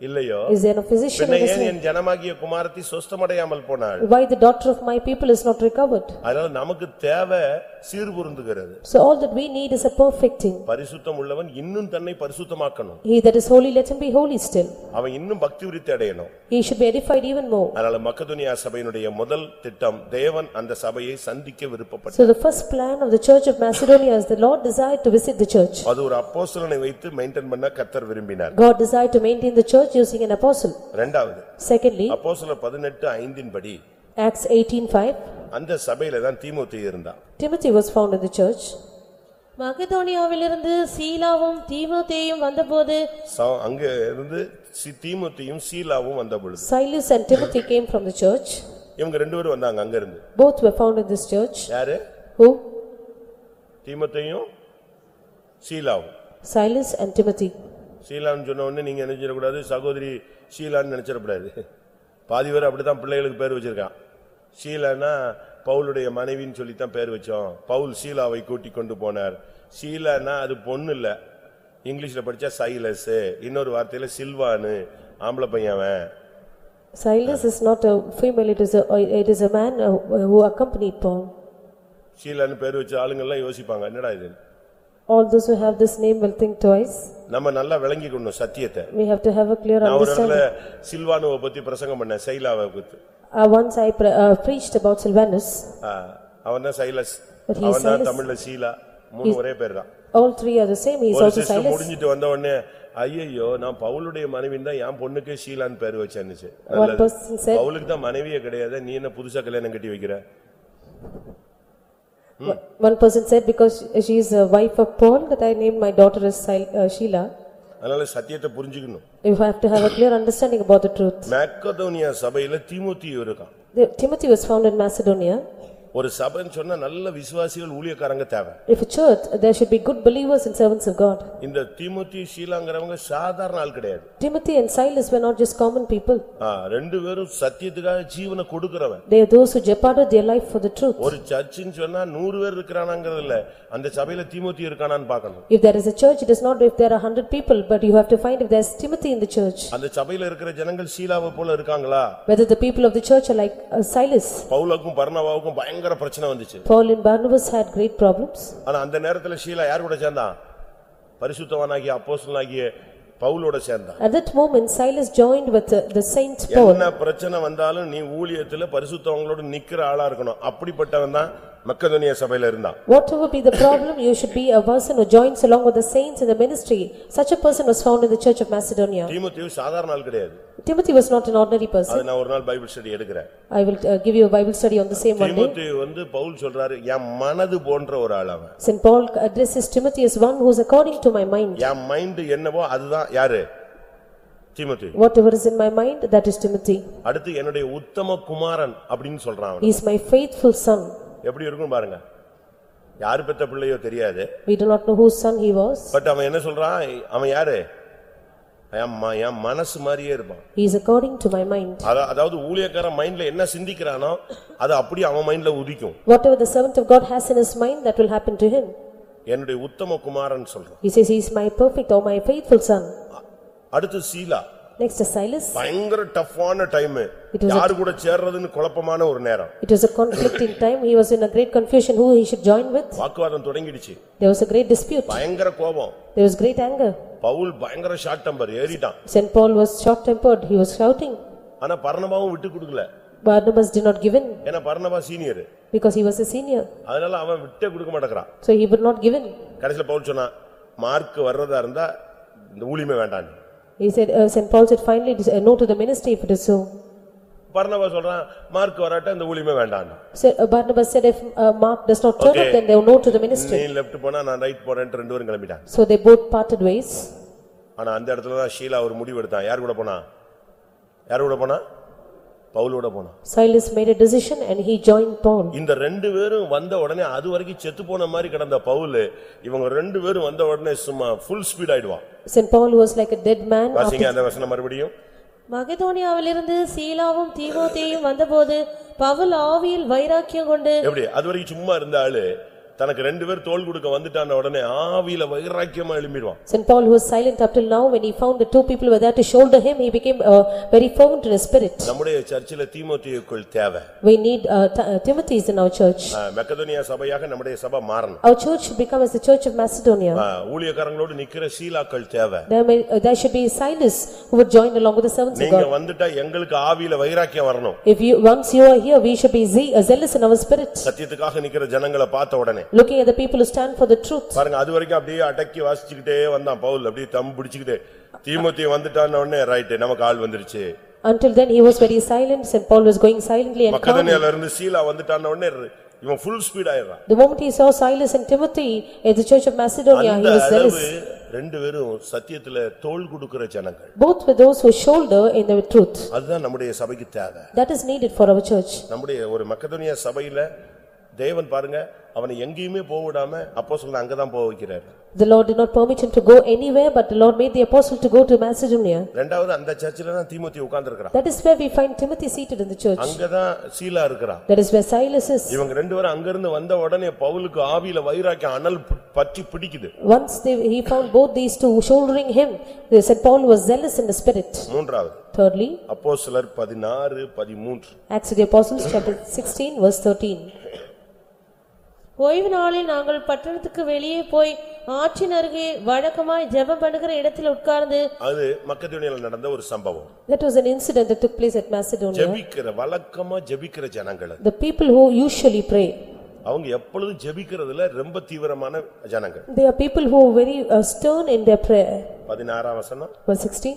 இல்லையோ Is there no physician பின்ன in ஏன்? என் ஜனமாகிய குமாரத்தி சொஸ்தமடையாமல் போனாள் Why the daughter of my people is not recovered? அதனால நமக்கு தேவை சீர்பொருந்துகிறது So all that we need is a perfecting. பரிசுத்தம் உள்ளவன் இன்னும் தன்னை பரிசுத்தமாக்கணும் He that is holy, let him be holy still. அவன் இன்னும் பக்தி விருத்தி அடையணும் He should be edified even more. அதனால மக்கதுனியா சபையினுடைய முதல் திட்டம் தேவன் அந்த சபையை சந்திக்க விருப்பப்பட்டார் So the first plan of the church of Macedonia is the Lord desired to visit the church. அது ஒரு அப்போஸ்தலனை வைத்து மெயின்டைன் பண்ண கத்தர் விரும்பினார் God desired to maintain the church using an apostle. ரெண்டாவது Secondly, அப்போஸ்தலர் பதினெட்டு ஐந்தின் படி Acts eighteen five, அந்த சபையில தான் தீமோத்தி இருந்தான் Timothy was found in the church. மகதோனியாவிலிருந்து சீலாவும் தீமோத்தேயும் வந்தபோது ச- அங்க இருந்து சி- தீமோத்தியும் சீலாவும் வந்த பொழுது Silas and Timothy came from the church. இவங்க ரெண்டு பேரும் வந்தாங்க அங்க இருந்து Both were found in this church. யாரு Who? தீமோத்தேயும் சீலாவும் Silas and Timothy. ஷீலான்னு சொன்ன உடனே நீங்க நினைச்சிடக்கூடாது. சகோதரி ஷீலான்னு நினைச்சிடக்கூடாது. பாதி பேர் அப்படித்தான் பிள்ளைகளுக்கு பேர் வச்சிருக்கான். ஷீலானா பவுலுடைய மனைவின்னு சொல்லித்தான் பேர் வச்சோம். பவுல் ஷீலாவை கூட்டி கொண்டு போனார். ஷீலானா அது பொண்ணு இல்ல. இங்கிலீஷ்ல படிச்சா சைலஸ். இன்னொரு வார்த்தையில சில்வானு. ஆம்பளை பையன் அவன். Silas is not a female, it is a, it is a man who accompanied Paul. ஷீலான்னு பேர் வச்ச ஆளுங்கெல்லாம் யோசிப்பாங்க. என்னடா இது? All those who have this name will think twice. நம்ம நல்லா விளங்கிக்கணும் சத்தியத்தை We have to have a clear நான் ஒரு இடத்துல understanding. சில்வானுவை பத்தி பிரசங்கம் பண்ணேன் சைலாவை பத்தி Uh, Once I pre- uh, preached about Sylvanus. அவன் தான் சைலஸ் But he is அவன் தான் Silas. தமிழ்ல ஷீலா மூணு ஒரே பேர் தான் All three are the same, he is ஒரு also சிஸ்டம் Silas. முடிஞ்சிட்டு வந்த உடனே ஐயையோ நான் பவுலுடைய மனைவின் தான் என் பொண்ணுக்கு ஷீலான்னு பேர் வச்சேன்னுச்சு One நல்லது. person said, பவுலுக்கு தான் மனைவியே கிடையாது நீ என்ன புதுசா கல்யாணம் கட்டி வைக்கிற one person said, because she is a wife of Paul, that I named my daughter as Sil- uh, Sheila. அதனால சத்தியத்தை புரிஞ்சுக்கணும் You have to have a clear understanding about the truth. மேக்கதோனியா சபையில தீமோத்தியு இருக்கான் The- Timothy was found in Macedonia. ஒரு சபைன்னு சொன்னா நல்ல விசுவாசிகள் ஊழியக்காரங்க தேவை If a church, there should be good believers and servants of God. இந்த தீமோத்தி ஷீலாங்கிறவங்க சாதாரண ஆள் கிடையாது Timothy and Silas were not just common people. ஆ, ரெண்டு பேரும் சத்தியத்துக்காக ஜீவனை கொடுக்கிறவன் They are those who jeopardized their life for the truth. ஒரு சர்ச்சுன்னு சொன்னா நூறு பேர் இருக்கிறானாங்கிறது இல்ல அந்த சபையில தீமோத்தி இருக்கானான்னு பார்க்கணும் If there is a church, it is not if there are hundred people, but you have to find if there is Timothy in the church. அந்த சபையில இருக்கிற ஜனங்கள் ஷீலாவை போல இருக்காங்களா Whether the people of the church are like uh, Silas. பவுலுக்கும் பர்னவாவுக்கும் பயங்கர பிரச்சனை வந்துச்சு Paul and Barnabas had great problems. ஆனா அந்த நேரத்துல ஷீலா யார் கூட சேர்ந்தான் பரிசுத்தவானாகிய அப்போஸ்தலனாகிய பவுலோட சேர்ந்தான் At that moment, Silas joined with uh, the saint Paul. என்ன பிரச்சனை வந்தாலும் நீ ஊழியத்துல பரிசுத்தவங்களோட நிக்கிற ஆளா இருக்கணும் அப்படிப்பட்டவன் தான் மக்கதோனிய சபையில இருந்தான் Whatever be the problem, you should be a person who joins along with the saints in the ministry. Such a person was found in the church of Macedonia. தீமோத்தேயு சாதாரண ஆள் கிடையாது Timothy was not an ordinary person. அது நான் ஒரு நாள் Bible study எடுக்கிறேன் I will uh, give you a Bible study on the same one day. தீமோத்தேயு வந்து பவுல் சொல்றாரு என் மனது போன்ற ஒரு ஆள் அவன் Saint Paul addresses Timothy as one who is according to my mind. என் மைண்ட் என்னவோ அதுதான் யாரு தீமோத்தேயு Whatever is in my mind, that is Timothy. அடுத்து என்னுடைய உத்தம குமாரன் அப்படின்னு சொல்றான் He is my faithful son. எப்படி இருக்கும் பாருங்க யாரு பெத்த பிள்ளையோ தெரியாது We do not know whose son he was. But அவன் என்ன சொல்றான் அவன் யாரு என் ம- என் மனசு மாதிரியே இருப்பான் He is according to my mind. அதா- அதாவது ஊழியக்காரன் மைண்ட்ல என்ன சிந்திக்கிறானோ அது அப்படியே அவன் மைண்ட்ல உதிக்கும் Whatever the servant of God has in his mind, that will happen to him. என்னுடைய உத்தம குமாரன் சொல்றான் He says he is my perfect or my faithful son. அடுத்து சீலா Next is Silas. பயங்கர டஃப்பான டைம் யாரு கூட சேர்றதுன்னு குழப்பமான ஒரு நேரம் It was a conflicting time. He was in a great confusion who he should join with. வாக்குவாதம் தொடங்கிடுச்சு There was a great dispute. பயங்கர கோபம் There was great anger. Paul பயங்கர ஷார்ட் டெம்பர் ஏறிட்டான் Saint Paul was short-tempered. He was shouting. ஆனா பர்ணபாவும் விட்டு கொடுக்கல Barnabas did not give in ஏன்னா Barnabas senior because he was a senior. அதனால அவன் விட்டே கொடுக்க மாட்டேங்கிறான் So he would not give in. கடைசில பவுல் சொன்னான் மார்க் வர்றதா இருந்தா இந்த ஊழியமே வேண்டாம் He said, uh, Saint Paul said finally, it is a no to the ministry if it is so. Barnabas சொல்றான் மார்க் வராட்ட இந்த ஊழியமே வேண்டாம் So uh, Barnabas said if uh, Mark does not turn up, Okay. then they will no to the நீ ministry. Left போனா நான் right போறேன்ட்டு ரெண்டு பேரும் கிளம்பிட்டான் So they both parted ways. ஆனா அந்த இடத்துல தான் ஷீலா ஒரு முடிவு எடுத்தான் யார் கூட போனா யார் கூட போனா பவுலோட போனா Silas made a decision and he joined Paul. இந்த ரெண்டு பேரும் வந்த உடனே அது வரைக்கும் செத்து போன மாதிரி கிடந்த பவுல் இவங்க ரெண்டு பேரும் வந்த உடனே சும்மா ஃபுல் ஸ்பீட் ஆயிடுவான் Saint Paul was like a dead man. வாசிங்க அந்த வசனம் மறுபடியும் மகதோனியாவிலிருந்து சீலாவும் தீமோத்தேயும் வந்தபோது பவுல் ஆவியில் வைராக்கியம் கொண்டு எப்படி அது வரைக்கும் சும்மா இருந்த ஆளு தனக்கு ரெண்டு பேர் தோள் கொடுக்க வந்துட்டான உடனே ஆவியில வைராக்கியமா எழும்பிடுவான் St. Paul who was silent up till now, when he found the two people were there to shoulder him, he became uh, very firm in his spirit. நம்முடைய சர்ச்சில தீமோத்தேயுக்குள் தேவை We need uh, Ti- uh, Timothy's in our church. Ah, Macedonia சபையாக நம்முடைய சபை மாறணும் Our church should become as the church of Macedonia. ஆ, ஊழியக்காரங்களோடு நிக்கிற சீலாக்கள் தேவை There may, uh, there should be Silas who would join along with the servants of நீங்க God. வந்துட்டா எங்களுக்கு ஆவியில வைராக்கியம் வரணும் If you, once you are here, we should be ze- uh, zealous in our spirit, சத்தியத்துக்காக நிக்கிற ஜனங்களை பார்த்த உடனே looking at the people who stand for the truth. பாருங்க அது வரைக்கும் அப்படியே அடக்கி வாசிச்சுக்கிட்டே வந்தான் பவுல் அப்படியே தம் பிடிச்சுக்கிட்டே தீமோத்தி வந்துட்டான உடனே ரைட் நமக்கு ஆள் வந்துருச்சு Until then, he was very silent, St. Paul was going silently and. மக்கதனியால இருந்து சீலா வந்துட்டான உடனே இவன் ஃபுல் ஸ்பீட் ஆயிடுறான் The moment he saw Silas and Timothy at the church of Macedonia, he was zealous. ரெண்டு பேரும் சத்தியத்துல தோள் கொடுக்கிற ஜனங்கள் Both were those who shoulder in the truth. அதுதான் நம்முடைய சபைக்கு தேவை That is needed for our church. நம்முடைய ஒரு மக்கதனியா சபையில தேவன் பாருங்க அவனை எங்கேயுமே போக விடாம அப்போ சொல்ல அங்கதான் போக வைக்கிறாரு The Lord did not permit him to go anywhere, but the Lord made the apostle to go to Macedonia. ரெண்டாவது அந்த சர்ச்சில தான் Timothy உட்கார்ந்திருக்கிறான் That is where we find Timothy seated in the church. அங்கதான் சீலா இருக்கிறான் That is where Silas is. இவங்க ரெண்டு பேரும் அங்கிருந்து வந்த உடனே பவுலுக்கு ஆவியில வைராக்கிய அனல் பற்றி பிடிக்குது Once they, he found both these two shouldering him, they said Paul was zealous in the spirit. மூன்றாவது Thirdly, அப்போஸ்தலர் பதினாறு பதிமூன்று Acts of the Apostles, chapter sixteen, verse thirteen. ஓய்வு நாளில் நாங்கள் பட்டணத்துக்கு வெளியே போய் ஆற்றின் அருகே வழக்கமாய் ஜெபம் பண்ணுகிற இடத்தில் உட்கார்ந்து அது மக்கதேனியால நடந்த ஒரு சம்பவம் That was an incident that took place at Macedonia. ஜெபிக்கிற வழக்கமா ஜெபிக்கிற ஜனங்கள். The people who usually pray, அவங்க எப்பொழுதும் ஜெபிக்கிறதுல ரொம்ப தீவிரமான ஜனங்கள் they are people who are very uh, stern in their prayer. பதினாறாம் வசனம் Verse sixteen.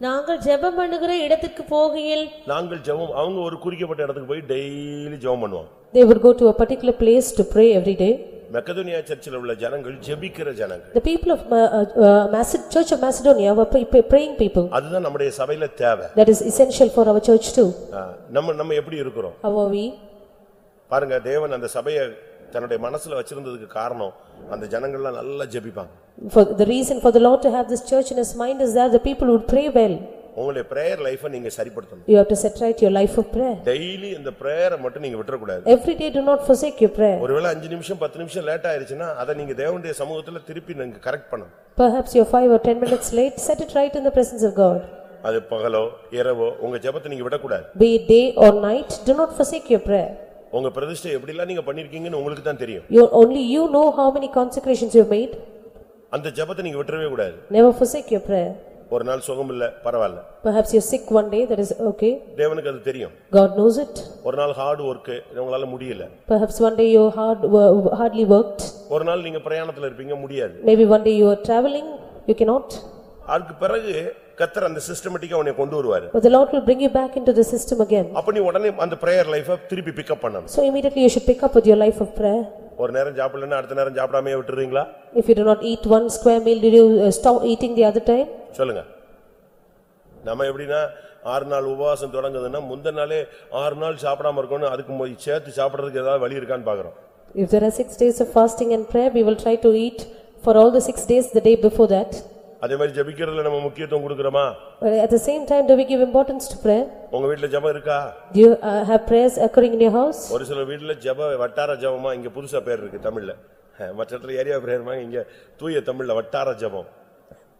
நாங்கள் ஜெபம் பண்ணுகிற இடத்துக்கு போகையில் நாங்கள் ஜெபம் அவங்க ஒரு குறிக்கப்பட்ட இடத்துக்கு போய் டெய்லி ஜெபம் பண்ணுவாங்க They would go to a particular place to pray every day. Macedonia சர்ச்சில் உள்ள ஜனங்கள் ஜெபிக்கிற ஜனங்கள் The people of Ma- uh, uh, Maced- Church of Macedonia were pray- pray- praying people. அதுதான் நம்முடைய சபையில தேவை That is essential for our church too. ஆ, நம்ம நம்ம எப்படி இருக்கிறோம் How are we? பாருங்க தேவன் அந்த சபையை தன்னுடைய மனசுல வச்சிருந்ததுக்கு காரணம் அந்த ஜனங்கள்லாம் நல்லா ஜெபிப்பாங்க For the reason for the Lord to have this church in his mind is that the people would pray well. உங்களுடைய பிரேயர் லைஃபை நீங்க சரிப்படுத்தணும் You have to set right your life of prayer. Daily இந்த பிரேயரை மட்டும் நீங்க விட்டுறக்கூடாது Every day do not forsake your prayer. ஒருவேளை அஞ்சு நிமிஷம் பத்து நிமிஷம் லேட் ஆயிருச்சுன்னா அதை நீங்க தேவனுடைய சமூகத்துல திருப்பி நீங்க கரெக்ட் பண்ணணும் Perhaps you're five or ten minutes late, set it right in the presence of God. அது பகலோ இரவோ உங்க ஜெபத்தை நீங்க விடக்கூடாது Be day or night, do not forsake your prayer. உங்க பிரதிஷ்டை எப்படிலாம் நீங்க பண்ணிருக்கீங்கன்னு உங்களுக்கு தான் தெரியும் You, only you know how many consecrations you've made. அந்த ஜெபத்தை நீங்க விட்டுறவே கூடாது Never forsake your prayer. ஒரு நாள் சுகம் இல்ல பரவாயில்ல Perhaps you're sick one day, that is okay. தேவனுக்கு அது தெரியும் God knows it. ஒரு நாள் ஹார்ட் ஒர்க் உங்களால முடியல Perhaps one day you hard, wo- hardly worked. ஒரு நாள் நீங்க பிரயாணத்துல இருப்பீங்க முடியாது Maybe one day you are traveling, you cannot. அதுக்கு பிறகு கத்தர் அந்த சிஸ்டமேட்டிக்கா உன்னை கொண்டு வருவாரு But the Lord will bring you back into the system again. அப்ப நீ உடனே அந்த பிரேயர் லைஃப திருப்பி பிக்கப் பண்ணணும் So immediately you should pick up with your life of prayer. ஒரு நேரம் சாப்பிடலன்னா அடுத்த நேரம் சாப்பிடாம விட்டுறீங்களா If you do not eat one square meal, did you uh, stop eating the other time? சொல்லுங்க நம்ம எப்படின்னா ஆறு நாள் உபவாசம் தொடங்குதுன்னா முந்தின நாளே ஆறு நாள் சாப்பிடாம இருக்கணும் அதுக்கு மொ- சேர்த்து சாப்பிடுறதுக்கு ஏதாவது வழி இருக்கான்னு பாக்குறோம் If there are six days of fasting and prayer, we will try to eat for all the six days the day before that. அதே மாதிரி ஜெபிக்கிறதுல நம்ம முக்கியத்துவம் கொடுக்கறோமா? At the same time, do we give importance to prayer? உங்க வீட்டுல ஜெபம் இருக்கா? Do you uh, have prayers occurring in your house? ஒரு சில வீட்டுல ஜெப வட்டார ஜெபமா இங்க புதுசா பேர் இருக்கு தமிழ்ல. மற்ற இடத்துல ஏரியா பிரேயர்மா இங்க தூய தமிழ்ல வட்டார ஜெபம்.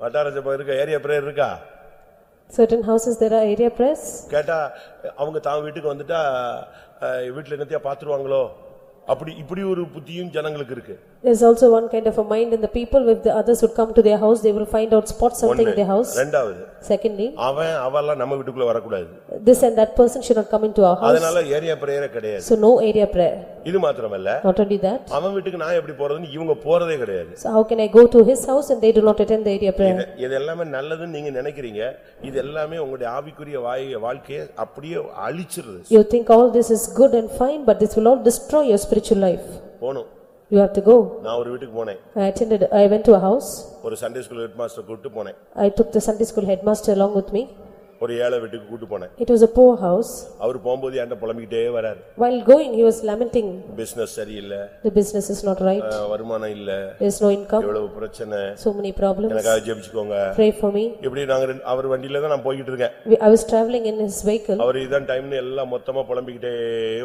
வட்டார ஜெபம் இருக்கா? ஏரியா பிரேயர் இருக்கா? Certain houses, there are area prayers. கேட்டா அவங்க தான் வீட்டுக்கு வந்துட்டா அஹ், வீட்டுல என்னத்தையா பாத்துருவாங்களோ? அப்படி இப்படி ஒரு புத்தியும் ஜனங்களுக்கு இருக்கு. There's also one kind of a mind in the people, if the others would come to their house, they will find out, spot something in their house. ரெண்டாவது Secondly, அவன் அவெல்லாம் நம்ம வீட்டுக்குள்ள வரக்கூடாது this and that person should not come into our house. அதனால area பிரேயரே கிடையாது So no area prayer. இது மாத்திரமல்ல Not only that, அவன் வீட்டுக்கு நான் எப்படி போறதுன்னு இவங்க போறதே கிடையாது so how can I go to his house and they do not attend the area prayer? இது- இது எல்லாமே நல்லதுன்னு நீங்க நினைக்கிறீங்க இது எல்லாமே உங்களுடைய ஆவிக்குரிய வாய் வாழ்க்கையை அப்படியே அழிச்சிருது You think all this is good and fine, but this will all destroy your spiritual life. போகணும் You have to go. நான் ஒரு வீட்டுக்கு போனேன் I attended, I went to a house. ஒரு சண்டே ஸ்கூல் ஹெட் மாஸ்டர் கூப்பிட்டு போனேன் I took the Sunday school headmaster along with me. ஒரு ஏழை வீட்டுக்கு கூட்டு போனேன் It was a poor house. அவர் போகும்போது என்கிட்ட புலம்பிக்கிட்டே வராரு While going, he was lamenting, business சரியில்லை the business is not right, ah, வருமானம் இல்ல there is no income, இவ்வளவு பிரச்சனை so many problems. எனக்காக ஜெபிச்சுக்கோங்க Pray for me. இப்படி நாங்க ரெண்டு- அவர் வண்டியில தான் நான் போய்கிட்டு இருக்கேன் We- I was traveling in his vehicle. அவர் இதான் டைம்னு எல்லாம் மொத்தமா புலம்பிக்கிட்டே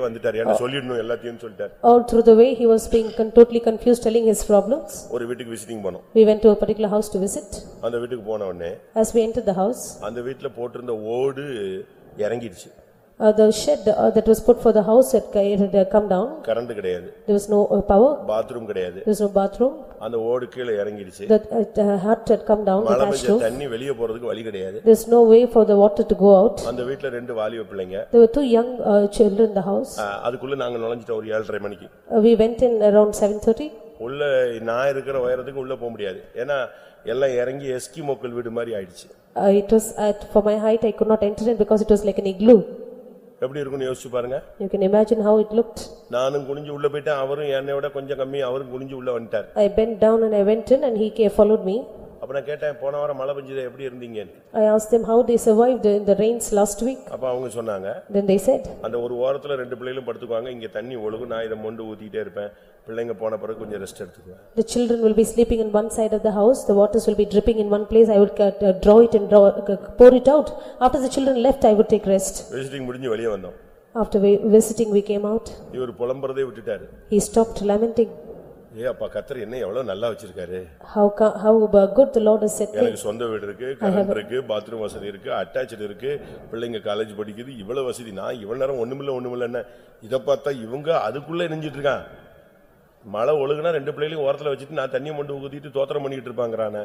வந்துட்டாரு என்ன சொல்லிடணும் எல்லாத்தையும் சொல்லிட்டாரு All through the way, he was being con- totally confused, telling his problems. ஒரு வீட்டுக்கு விசிட்டிங் போனோம் We went to a particular house to visit. அந்த வீட்டுக்கு போன உடனே As we entered the house, அந்த வீட்டுல போட்டிருந்த ஓடு இறங்கிடுச்சு uh, the shed uh, that was put for the house had ca- it had uh, come down. Current கிடையாது There was no uh, power, bathroom கிடையாது there was no bathroom. அந்த ஓடு கீழே இறங்கிடுச்சு The uh, hut had come down, மழை attached பெஞ்ச roof. தண்ணி வெளியே போறதுக்கு வழி கிடையாது There's no way for the water to go out. அந்த வீட்டுல ரெண்டு வாலிப பிள்ளைங்க There were two young uh, children in the house. அஹ், அதுக்குள்ள நாங்க நுழைஞ்சிட்டோம் ஒரு ஏழரை மணிக்கு Uh, We went in around 7:30. உள்ள நான் இருக்கிற உயரத்துக்கு உள்ள போக முடியாது ஏன்னா எல்லாம் இறங்கி எஸ்கி மோக்கல் வீடு மாதிரி ஆயிடுச்சு Uh, It was at, for my height, I could not enter in because it was like an igloo. எப்படி இருக்கும்னு யோசிச்சு பாருங்க You can imagine how it looked. நானும் குனிஞ்சு உள்ள போயிட்டேன் அவரும் என்னை விட கொஞ்சம் கம்மி அவரும் குனிஞ்சு உள்ள வந்துட்டார் I bent down and I went in and he ca- followed me. அப்ப நான் கேட்டேன் போன வாரம் மழை பெஞ்சது எப்படி இருந்தீங்கன்னு I asked them how they survived in the rains last week. அப்ப அவங்க சொன்னாங்க Then they said, அந்த ஒரு ஓரத்துல ரெண்டு பிள்ளைகளும் படுத்துக்குவாங்க இங்க தண்ணி ஒழுகும் நான் இதை மொண்டு ஊத்திட்டே இருப்பேன் பிள்ளைங்க போன பிறகு கொஞ்சம் ரெஸ்ட் எடுத்துக்குவேன் the children will be sleeping in one side of the house, the waters will be dripping in one place, I would cut- uh, draw it and draw, uh, pour it out. After the children left, I would take rest. Visiting முடிஞ்சு வெளியே வந்தோம் After vi- visiting, we came out. இவர் புலம்புறதே விட்டுட்டாரு He stopped lamenting. ஏ அப்பா கத்தர் என்ன எவ்வளவு நல்லா வச்சிருக்காரு How how good the Lord has set. எனக்கு சொந்த வீடு இருக்கு கரண்ட் இருக்கு பாத்ரூம் வசதி இருக்கு அட்டாச்சு இருக்கு பிள்ளைங்க காலேஜ் படிக்குது இவ்வளவு வசதி நான் இவ்வளவு நேரம் ஒண்ணுமில்ல ஒண்ணுமில்லன்னு இத பார்த்தா இவங்க அதுக்குள்ள இணைஞ்சிட்டு இருக்கான் மழை ஒழுகுனா ரெண்டு பிள்ளைகளையும் ஓரத்துல வச்சுட்டு நான் தண்ணியை மண்டு ஊத்திட்டு தோத்திரம் பண்ணிட்டு இருப்பாங்கறானே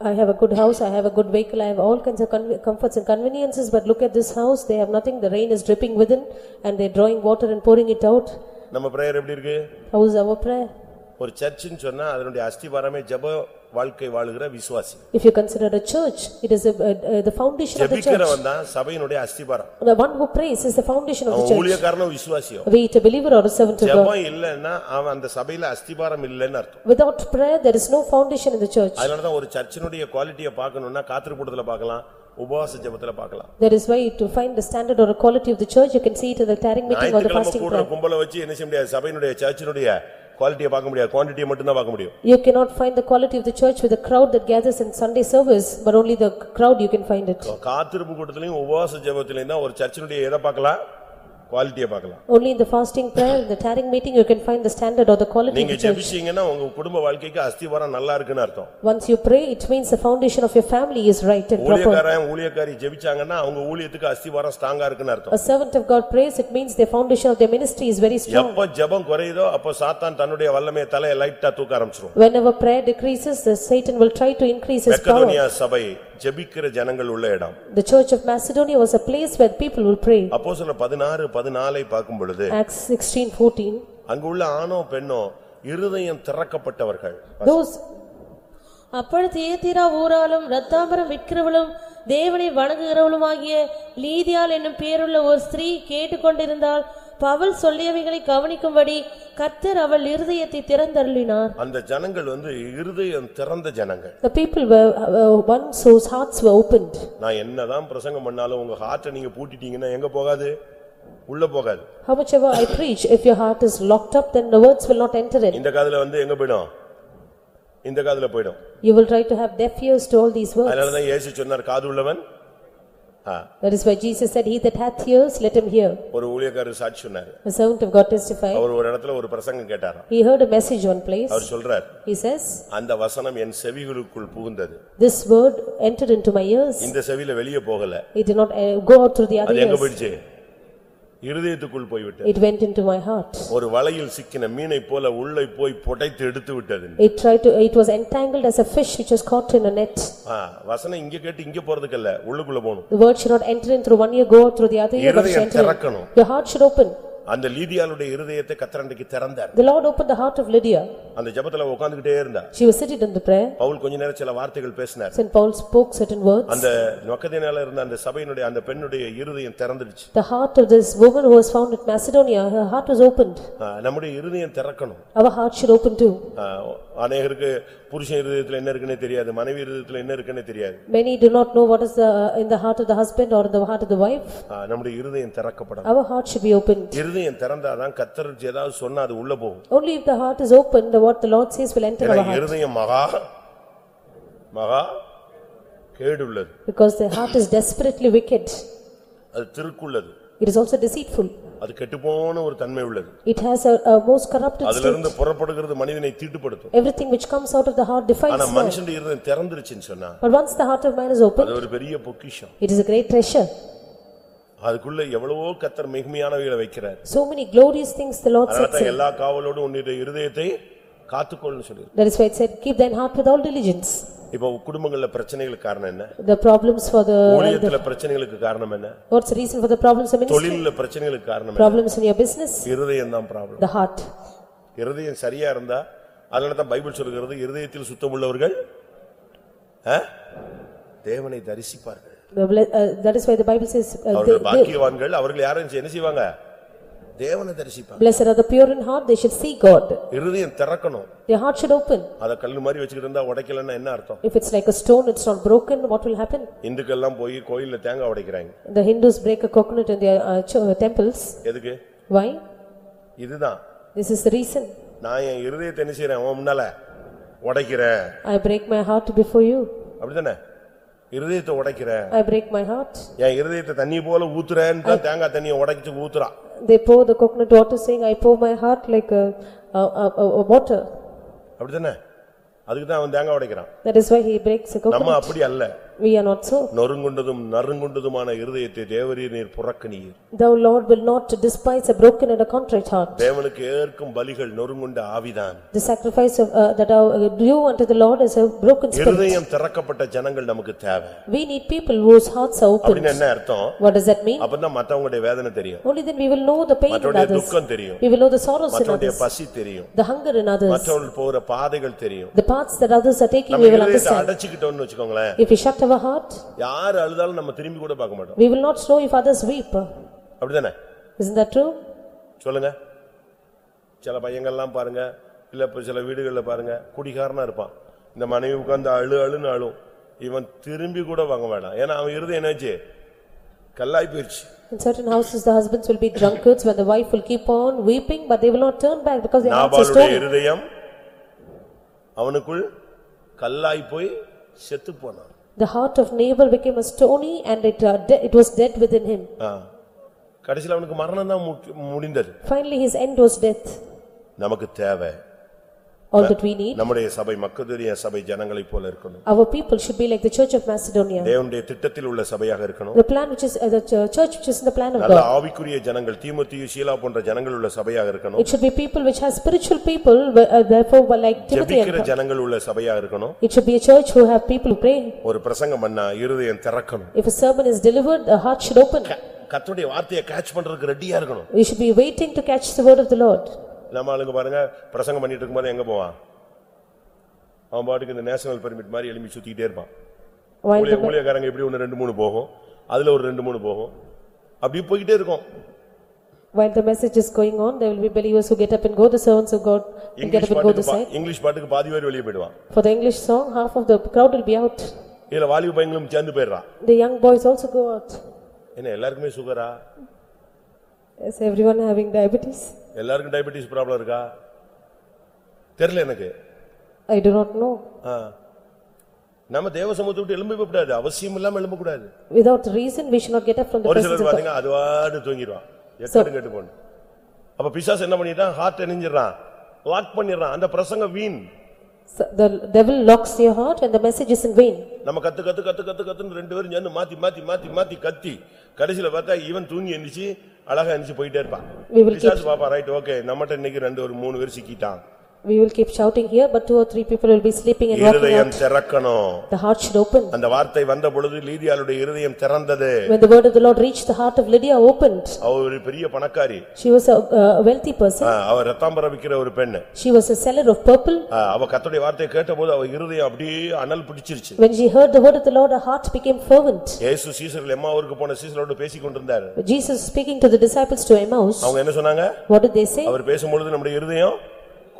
I have a good house, I have a good vehicle, I have all kinds of comforts and conveniences, but look at this house, they have nothing, the rain is dripping within and they're drawing water and pouring it out. நம்ம prayer எப்படி இருக்கு How is our prayer? ஒரு சர்ச்சுன்னு சொன்னா அதனுடைய அஸ்திவாரமே ஜெப வாழ்க்கை வாழுகிற விசுவாசி If you consider a church, it is a- a- a- the foundation of the church. ஜெபிக்கிறவன் தான் சபையினுடைய அஸ்திவாரம் The one who prays is the foundation of the அவன் church. ஊழியக்காரனும் விசுவாசியும் Be it a believer or a servant of God. ஜெபம் இல்லைன்னா அவன் அந்த சபையில அஸ்திபாரம் இல்லைன்னு அர்த்தம் Without prayer, there is no foundation in the church. அதனாலதான் ஒரு சர்ச்சினுடைய குவாலிட்டியை பார்க்கணும்னா காத்திருப்பூட்டத்துல பார்க்கலாம் உபவாச ஜெபத்துல பார்க்கலாம் That is why to find the standard or a quality of the church, you can see it in the tiring meeting or the ஞாயிற்றுக்கிழமை fasting கூடுற prayer. கும்பலை வச்சு என்ன செய்ய முடியாது சபையினுடைய சர்ச்சினுடைய குவாலிட்டியை பார்க்க முடியாது குவான்டிட்டியை மட்டும் தான் பார்க்க முடியும் You cannot find the quality of the church with the crowd that gathers in Sunday service, but only the crowd you can find it. காத்திருப்பு கூட்டத்திலையும் உபவாச ஜெபத்திலையும் தான் ஒரு சர்ச்சினுடைய எதை பார்க்கலாம் குவாலிட்டியை பார்க்கலாம் Only in the fasting prayer, in the tiring meeting, you can find the standard or the quality of நீங்க the church. ஜெபிச்சீங்கன்னா உங்க குடும்ப வாழ்க்கைக்கு அஸ்திவாரம் நல்லா இருக்குன்னு அர்த்தம் Once you pray, it means the foundation of your family is right and proper. ஊழியக்காரன் ஊழியக்காரி ஜெபிச்சாங்கன்னா அவங்க ஊழியத்துக்கு அஸ்திவாரம் ஸ்ட்ராங்கா இருக்குன்னு அர்த்தம் A servant of God prays, it means the foundation of their ministry is very strong. எப்ப ஜெபம் குறையுதோ அப்ப சாத்தான் தன்னுடைய வல்லமையை தலையை லைட்டா தூக்க ஆரம்பிச்சிரும் Whenever prayer decreases, the Satan will try to increase his power. Macedonia சபை ஜெபிக்கிற ஜனங்கள் உள்ள இடம் The church of Macedonia was a place where people will pray. அப்போ சில பதினாறு பதினாலை பார்க்கும் பொழுது Acts sixteen fourteen. அங்குள்ள ஆணோ பெண்ணோ இருதயம் திறக்கப்பட்டவர்கள். Those, அப்பொழுது தியத்திரா ஊராலும் ரத்தாம்பரம் விற்கிறவளும் தேவனை வணங்குகிறவளுமாகிய லீதியாள் என்னும் பேருள்ள ஒரு ஸ்திரீ கேட்டுக்கொண்டிருந்தால் பவுல் சொல்லியவைகளை கவனிக்கும்படி கர்த்தர் அவள் இருதயத்தை திறந்தருளினார். அந்த ஜனங்கள் வந்து இருதயம் திறந்த ஜனங்கள். The people were, uh, ones whose hearts were opened. நான் என்னதான் பிரசங்கம் பண்ணாலும் உங்க ஹார்ட்டை நீங்க பூட்டிட்டீங்கன்னா எங்க போகாது? உள்ள போகாது How much ever I preach, if your heart is locked up, then the words will not enter in. இந்த காதுல வந்து எங்க போயிடும் இந்த காதுல போயிடும் You will try to have deaf ears to all these words. அதனாலதான் இயேசு சொன்னார் காது உள்ளவன் That is why Jesus said, "He that hath ears, let him hear." ஒரு ஊழியக்காரர் சாட்சி சொன்னாரு A servant of God testified. அவர் ஒரு இடத்துல ஒரு பிரசங்கம் கேட்டாராம் He heard a message one place. அவர் சொல்றார் He says, அந்த வசனம் என் செவிகளுக்குள் புகுந்தது "This word entered into my ears. இந்த செவியில வெளியே போகல It did not uh, go out through the other அது எங்க ears. போயிடுச்சு இருதயத்துக்குள் போய்விட்டது It went into my heart. ஒரு வலையில் சிக்கின மீனை போல உள்ளே போய் புடைத்து எடுத்து விட்டது It tried to, it was entangled as a fish which was caught in a net. ஆ, வசனம் இங்க கேட்டு இங்க போறதுக்கு இல்ல உள்ளுக்குள்ள போகணும் The word should not enter in through one ear, go out through the other ear, but it should இருதயம் enter in. திறக்கணும் Your heart should open. அந்த லீதியாளுடைய இருதயத்தை கத்தரண்டைக்கு திறந்தார் The Lord opened the heart of Lydia. அந்த ஜெபத்துல உட்கார்ந்துகிட்டே இருந்தா She was sitting in the prayer. Pavul கொஞ்ச நேரம் சில வார்த்தைகள் பேசினார் St. Paul spoke certain words. அந்த நொக்கதினால இருந்த அந்த சபையினுடைய அந்த பெண்ணுடைய இருதயம் திறந்துடுச்சு The heart of this woman who was found at Macedonia, her heart was opened. ஆ, நம்முடைய இருதயம் திறக்கணும் Our heart should open too. ஆ, அநேகருக்கு புருஷன் இருதயத்துல என்ன இருக்குன்னே தெரியாது மனைவி இருதயத்துல என்ன இருக்குன்னே தெரியாது Many do not know what is the, in the heart of the husband or in the heart of the wife. ஆ, நம்முடைய இருதயம் திறக்கப்படணும் Our heart should be opened. இருதயம் திறந்தாதான் கத்தர் ஏதாவது சொன்னா அது உள்ள போகும் Only if the heart is open, the what the Lord says will enter ஏன்னா our heart. இருதயம் மகா மகா கேடுள்ளது Because the heart is desperately wicked. அது திருக்குள்ளது It is also deceitful. அது கெட்டுப்போன ஒரு தன்மை உள்ளது It has a, a most corrupted அதுல state. இருந்து புறப்படுகிறது மனிதனை தீட்டுப்படுத்தும் Everything which comes out of the heart ஆனா defiles man. மனுஷன் இருதயம் திறந்துருச்சுன்னு சொன்னா But once the heart of man is open, அது ஒரு பெரிய பொக்கிஷம் it is a great treasure. அதுக்குள்ள எவ்வளவோ கத்தர் மிகுமையானவைகளை வைக்கிறார் So many glorious things the Lord sets in. எல்லா காவலோடும் உன்னுடைய இருதயத்தை காத்துக்கொள்னு சொல்லி That is why it said, keep thine heart with all diligence. இப்போ குடும்பங்கள்ல பிரச்சனைகளுக்கு காரணம் என்ன The problems for the, ஊழியத்துல பிரச்சனைகளுக்கு காரணம் என்ன what's the reason for the problems of ministry? தொழில்ல பிரச்சனைகளுக்கு காரணம் என்ன Problems in your business? இருதயம் தான் ப்ராப்ளம் The heart. இருதயம் சரியா இருந்தா அதனால தான் பைபிள் சொல்லுகிறது இருதயத்தில் சுத்தம் உள்ளவர்கள் ஆ? தேவனை தரிசிப்பார்கள் That is why the Bible says, uh, அவர்கள் they- they- பாக்கியவான்கள் அவர்கள் யாரும் என்ன செய்வாங்க தேவனை தரிசிப்பாங்க blessed are the pure in heart, they shall see God. இருதயம் திறக்கணும் Their heart should open. அத கல்லு மாதிரி வச்சுக்கிட்டு இருந்தா உடைக்கலன்னா என்ன அர்த்தம் If it's like a stone, it's not broken, what will happen? இந்துக்கெல்லாம் போய் கோயில்ல தேங்காய் உடைக்கிறாங்க The Hindus break a coconut in their uh, ch- uh, temples. எதுக்கு Why? இதுதான் This is the reason. நான் என் இருதயத்தை என்ன செய்றேன் உன் முன்னால உடைக்கிறேன் I break my heart before you. அப்படிதானே இருதயத்தை உடைக்கிறேன் I break my heart. என் இருதயத்தை தண்ணி போல ஊத்துறேன்னு தான் தேங்காய் தண்ணியை உடைச்சு ஊத்துறான் They pour the coconut water saying, I pour my heart like a, a, a, a- a water. அப்படிதானே அதுக்கு தான் அவன் தேங்காய் உடைக்கிறான் That is why he breaks a நம்ம coconut. அப்படி அல்ல We are not so. நொறுங்குண்டதும் நறுங்குண்டதுமான இருதயத்தை தேவரீர் நீர் புறக்கணியீர் Thou Lord will not despise a broken and a contrite heart. தேவனுக்கு ஏற்கும் பலிகள் நொறுங்குண்ட ஆவிதான் The sacrifice of, uh, that are due unto the Lord is a broken spirit. இருதயம் திறக்கப்பட்ட ஜனங்கள் நமக்கு தேவை We need people whose hearts are open. அப்படின்னு என்ன அர்த்தம் What does that mean? அப்பதான் மத்தவங்களுடைய வேதனை தெரியும் Only then we will know the pain in மற்றவருடைய others. துக்கம் தெரியும் We will know the sorrows in மற்றவருடைய others, பசி தெரியும் the hunger in others, மற்றவர்கள் போற பாதைகள் தெரியும் the paths that others are taking, நம்ம we will இருதயத்தை understand. அடைச்சுக்கிட்டோம்னு வச்சுக்கோங்களேன் If we shut our heart, யார் அழுதாலும் நம்ம திரும்பி கூட பார்க்க மாட்டோம். We will not know if others weep. அப்படிதானே? Isn't that true? சொல்லுங்க. சில பையங்கள்லாம் பாருங்க. இல்ல இப்ப சில வீடுகள்ல பாருங்க. குடிகாரனா இருப்பான். இந்த மனைவி உட்கார்ந்து அழு அழுன்னு அழும். இவன் திரும்பி கூட வாங்க வேண்டாம் ஏன்னா அவன் இருதயம் என்னாச்சு? கல்லாய் போயிருச்சு. In certain houses, the husbands will be drunkards, when the wife will keep on weeping, but they will not turn back because hearts are stony. இருதயம் அவனுக்குள் கல்லாய் போய் செத்து போனான். The heart of Nabal became a stony and it, uh, de- it was dead within him. ஆ. கடைசில அவனுக்கு மரணம் தான் முடிந்தது Finally, his end was death. நமக்கு தேவை All that we need, நம்முடைய சபை மக்களுடைய சபை ஜனங்களைப் போல இருக்கணும் our people should be like the church of Macedonia. தேவனுடைய திட்டத்தில் உள்ள சபையாக இருக்கணும் The plan which is, uh, the ch- church which is in the plan of நல்ல God. ஆவிக்குரிய ஜனங்கள் தீமோத்தேயு சீலா போன்ற ஜனங்கள் உள்ள சபையாக இருக்கணும் It should be people which has spiritual people, wh- uh, therefore were like Timothy and ஜெபிக்கிற ஜனங்கள் உள்ள சபையாக இருக்கணும் It should be a church who have people who pray. ஒரு பிரசங்கம் பண்ணா இருதயம் திறக்கணும் If a sermon is delivered, the heart should open. கர்த்தருடைய வார்த்தையை கேட்ச் பண்றதுக்கு ரெடியா இருக்கணும் We should be waiting to catch the word of the Lord. நம்ம ஆளுங்க பாருங்க பிரசங்கம் பண்ணிட்டு இருக்கும்போது எங்க போவான் அவன் பாட்டுக்கு இந்த நேஷனல் பெர்மிட் மாதிரி எலும்பி சுத்திக்கிட்டே இருப்பான் ஊழியக்காரங்க எப்படி ஒன்னு ரெண்டு மூணு போகும் அதுல ஒரு ரெண்டு மூணு போகும் அப்படி போய்கிட்டே இருக்கும் while the message is going on, there will be believers who get up and go, the servants who go and get up and go this side. English பாட்டுக்கு பாதி பேர் வெளியே போயிடுவான் For the English song, half of the crowd will be out. இதுல வாலிப பையங்களும் சேர்ந்து போயிடுறான் The young boys also go out. என்ன எல்லாருக்குமே சுகரா Is everyone having diabetes? எல்லாருக்கும் டயபெட்டிஸ் ப்ராப்ளம் இருக்கா? தெரியல எனக்கு. Do not know. ஆ. நம்ம தேவ சமூகத்தை விட்டு எழும்ப கூடாது அவசியம் இல்லாம எழும்ப கூடாது Without reason, we should not get up from the ஒரு சிலர். பாத்தீங்க அது வாடு தூங்கிடுவான். எக்கடும் கெட்டு போன அப்ப பிசாசு என்ன பண்ணிட்டான் ஹார்ட் எணிஞ்சிடறான் லாக் பண்ணிடுறான். அந்த பிரசங்க வீண். The devil locks your heart and the message is in vain. நம்ம கத்து கத்து கத்து கத்து கத்துன்னு ரெண்டு பேரும் சேர்ந்து மாத்தி மாத்தி மாத்தி மாத்தி கத்தி கடைசில பார்த்தா இவன் தூங்கி எந்திரிச்சு அழகா எந்திரிச்சு போயிட்டே இருப்பான். பாப்பா ரைட் ஓகே நம்மகிட்ட இன்னைக்கு ரெண்டு ஒரு மூணு பேர் சிக்கிட்டான். We will keep shouting here, but two or three people will be sleeping and walking இருதயம் out. திறக்கணும் The heart should open. அந்த வார்த்தை வந்த பொழுது லீதியாளுடைய இருதயம் திறந்தது When the word of the Lord reached the heart of Lydia opened, அவ ஒரு பெரிய பணக்காரி she was a a wealthy person. அவ ரத்தாம்பரம் விக்கிற ஒரு பெண்ணு She was a seller of purple. அவ கர்த்தருடைய வார்த்தையை கேட்டபோது அவ இருதயம் அப்படியே அனல் பிடிச்சிருச்சு When she heard the word of the Lord, her heart became fervent. இயேசு சீசர்கள் எம்மாவூருக்கு போன சீசரோடு பேசிக் கொண்டிருந்தார் Jesus speaking to the disciples to Emmaus, அவங்க என்ன சொன்னாங்க what did they say? அவர் பேசும்பொழுது நம்முடைய இருதயம்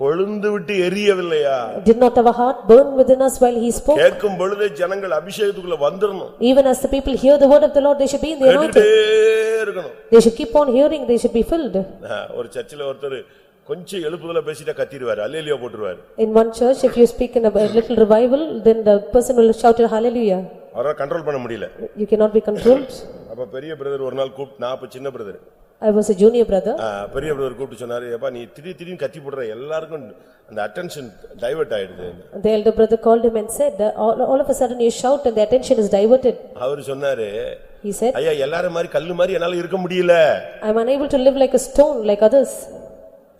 கொழுந்து விட்டு எரியவில்லையா Did not our heart burn within us while he spoke? கேட்கும் பொழுது ஜனங்கள் அபிஷேகத்துக்குள்ள வந்துடணும் Even as the people hear the word of the Lord, they should be in the anointing. இருக்கணும் They should keep on hearing, they should be filled. ஒரு சர்ச்சில் ஒருத்தர் கொஞ்சம் எழுப்புதல பேசிட்டா கத்திடுவாரு அல்லேலியா போட்டுருவாரு In one church, if you speak in a a little revival, then the person will shout hallelujah. அவரால் கண்ட்ரோல் பண்ண முடியல You cannot be controlled. அப்ப பெரிய பிரதர் ஒரு நாள் கூப்பிட்டு நான் அப்ப சின்ன brother I was a junior brother. பெரிய பிரதர் கூப்பிட்டு சொன்னாரு ஏப்பா நீ திடீர் திடீர்னு கத்தி போடுற எல்லாருக்கும் அந்த அட்டென்ஷன் டைவர்ட் ஆயிடுது The elder brother called him and said, all all of a sudden you shout and the attention is diverted. அவர் சொன்னாரு He said, ஐயா எல்லாரும் மாதிரி கல்லு மாதிரி என்னால இருக்க முடியல I am unable to live like a stone like others.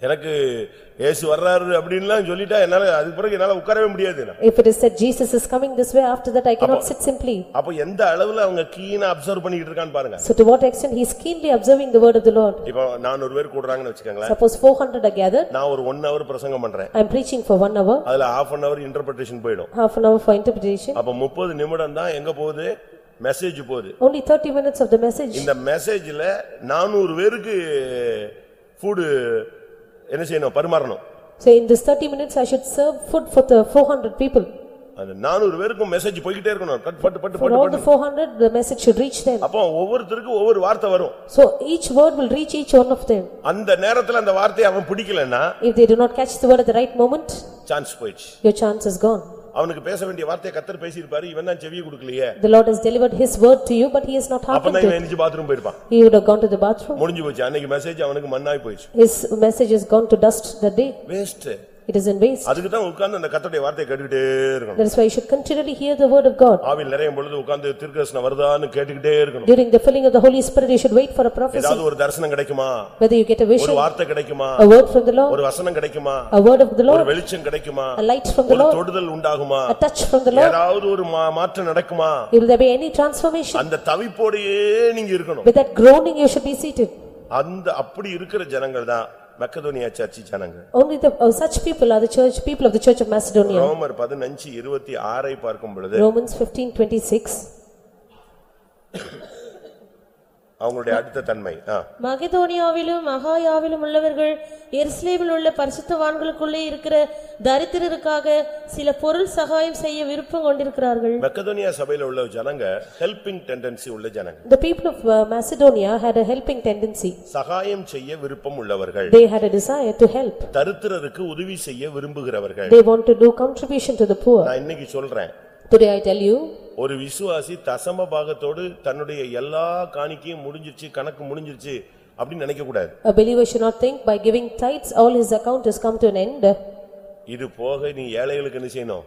எனக்கு இயேசு வர்றாரு அப்படின்லாம் சொல்லிட்டா என்னால அதுக்கு பிறகு என்னால உட்காரவே முடியாது If it is said Jesus is coming this way, after that I cannot sit simply. அப்ப எந்த அளவுல அவங்க கீனா அப்சர்வ் பண்ணிட்டு இருக்கான்னு பாருங்க So to what extent he is keenly observing the word of the Lord. இப்போ நானூறு பேர் கூடுறாங்கன்னு வச்சுக்கோங்களேன் Suppose four hundred are gathered, நான் ஒரு ஒன் ஹவர் பிரசங்கம் பண்றேன் I am preaching for one hour, அதுல half அன் ஹவர் இன்டர்பிரேஷன் போயிடும் half an hour for interpretation. அப்ப முப்பது நிமிடம் தான் எங்க போகுது மெசேஜ் போகுது Only thirty minutes of the message. இந்த மெசேஜ்ல நானூறு பேருக்கு ஃபுட் என்ன செய்யணும் பரிமாறணும் So in this thirty minutes, I should serve food for the four hundred people. அந்த நானூறு பேருக்கும் மெசேஜ் போய்கிட்டே இருக்கணும் பட்டு பட்டு பட்டு For பட்டு all பட்டு the four hundred, the message should reach them. அப்போ ஒவ்வொருத்தருக்கும் ஒவ்வொரு வார்த்தை வரும் So each word will reach each one of them. அந்த நேரத்துல அந்த வார்த்தையை அவன் பிடிக்கலன்னா If they do not catch the word at the right moment, chance போயிடுச்சு your chance is gone. அவனுக்கு பேச வேண்டிய வார்த்தையை கத்தர் பேசியிருப்பாரு இவன் தான் செவியை கொடுக்கலையே The Lord has delivered his word to you, but he has not hearkened அப்பதான் to it. எந்திரிச்சு பாத்ரூம் போயிருப்பான் He would have gone to the bathroom. முடிஞ்சு போச்சு அன்னைக்கு மெசேஜ் அவனுக்கு மண்ணாய் போயிடுச்சு His message has gone to dust that day. Waste It is in waste. அதுக்கு தான் உட்கார்ந்து அந்த கத்தருடைய வார்த்தையை கேட்டுக்கிட்டே இருக்கணும் That is why you should continually hear the word of God. ஆவில் நிறைய பொழுது உட்கார்ந்து திருக்கரசனம் வருதான்னு கேட்டுக்கிட்டே இருக்கணும் During the filling of the Holy Spirit, you should wait for a prophecy. ஏதாவது ஒரு தரிசனம் கிடைக்குமா Whether you get a ஒரு vision, வார்த்தை கிடைக்குமா a word from the Lord, ஒரு வசனம் கிடைக்குமா a word of the ஒரு Lord, வெளிச்சம் கிடைக்குமா a light from the ஒரு Lord, தொடுதல் உண்டாகுமா a touch from the Lord. ஏதாவது ஒரு மா- மாற்றம் நடக்குமா Will there be any transformation? அந்த தவிப்போடையே நீங்க இருக்கணும் With that groaning, you should be seated. அந்த அப்படி இருக்கிற ஜனங்கள் தான் மக்கதோனியா சர்ச்சி ஜனங்கள் Only the, uh, such people are the church, people of the church of Macedonia. ரோமர் பதினஞ்சு இருபத்தி ஆறை பார்க்கும் பொழுது Romans fifteen twenty-six. அவங்களுடைய அடுத்த தன்மை. மகெதோனியாவிலும் மகாயாவிலும் உள்ளவர்கள் எருசலேமில் உள்ள பரிசுத்தவான்களுக்குள்ளே இருக்கிற தரித்திரருக்காக சில பொருள் சகாயம் செய்ய விருப்பம் கொண்டிருக்கிறார்கள் மக்கதோனியா சபையில உள்ள ஜனங்க ஹெல்பிங் டெண்டன்சி உள்ள ஜனங்க The people of uh, Macedonia had a helping tendency. சகாயம் செய்ய விருப்பம் உள்ளவர்கள் They had a desire to help. தரித்திரருக்கு உதவி செய்ய விரும்புகிறவர்கள் They want to do contribution to the poor. நான் இன்னைக்கு சொல்றேன் Today I tell you, ஒரு விசுவாசி தசம பாகத்தோடு தன்னுடைய எல்லா காணிக்கையும் முடிஞ்சிருச்சு கணக்கு முடிஞ்சிருச்சு அப்படின்னு நினைக்க கூடாது a believer should not think by giving tithes, all his account has come to an end. இது போக நீ ஏழைகளுக்கு என்ன செய்யணும்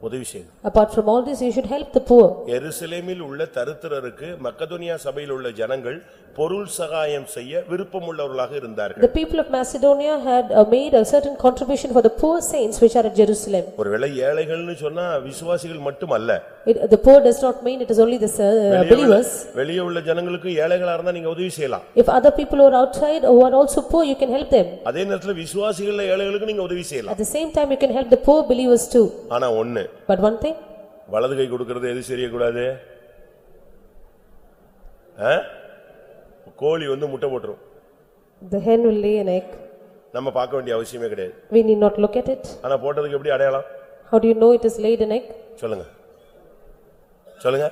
உதவி செய்யணும் Apart from all this, you should help the poor. எருசலேமில் உள்ள தரித்திரருக்கு மக்கதோனியா சபையில் உள்ள ஜனங்கள் பொருள் சகாயம் செய்ய விருப்பமுள்ளவர்களாக இருந்தார்கள் The people of Macedonia had uh, made a certain contribution for the poor saints which are at Jerusalem. ஒருவேளை ஏழைகள்னு சொன்னா விசுவாசிகள் மட்டுமல்ல It- The poor does not mean it is only the uh, வெளியே உள்ள- believers. வெளியே உள்ள ஜனங்களுக்கு ஏழைகளா இருந்தா நீங்க உதவி செய்யலாம் If other people who are outside who are also poor, you can help them. அதே நேரத்துல விசுவாசிகள் ஏழைகளுக்கு நீங்க உதவி செய்யலாம் At the same time, you can help the poor believers too. ஆனா ஒண்ணு But one thing, வலது கை கொடுக்கறது எது செய்யக்கூடாது ஆ? கோழி வந்து முட்டை போட்டுரும் the hen will lay an egg. நம்ம பார்க்க வேண்டிய அவசியமே கிடையாது We need not look at it. ஆனா போட்டதுக்கு எப்படி அடையாளம் How do you know it is laid an egg? சொல்லுங்க சொல்லுங்க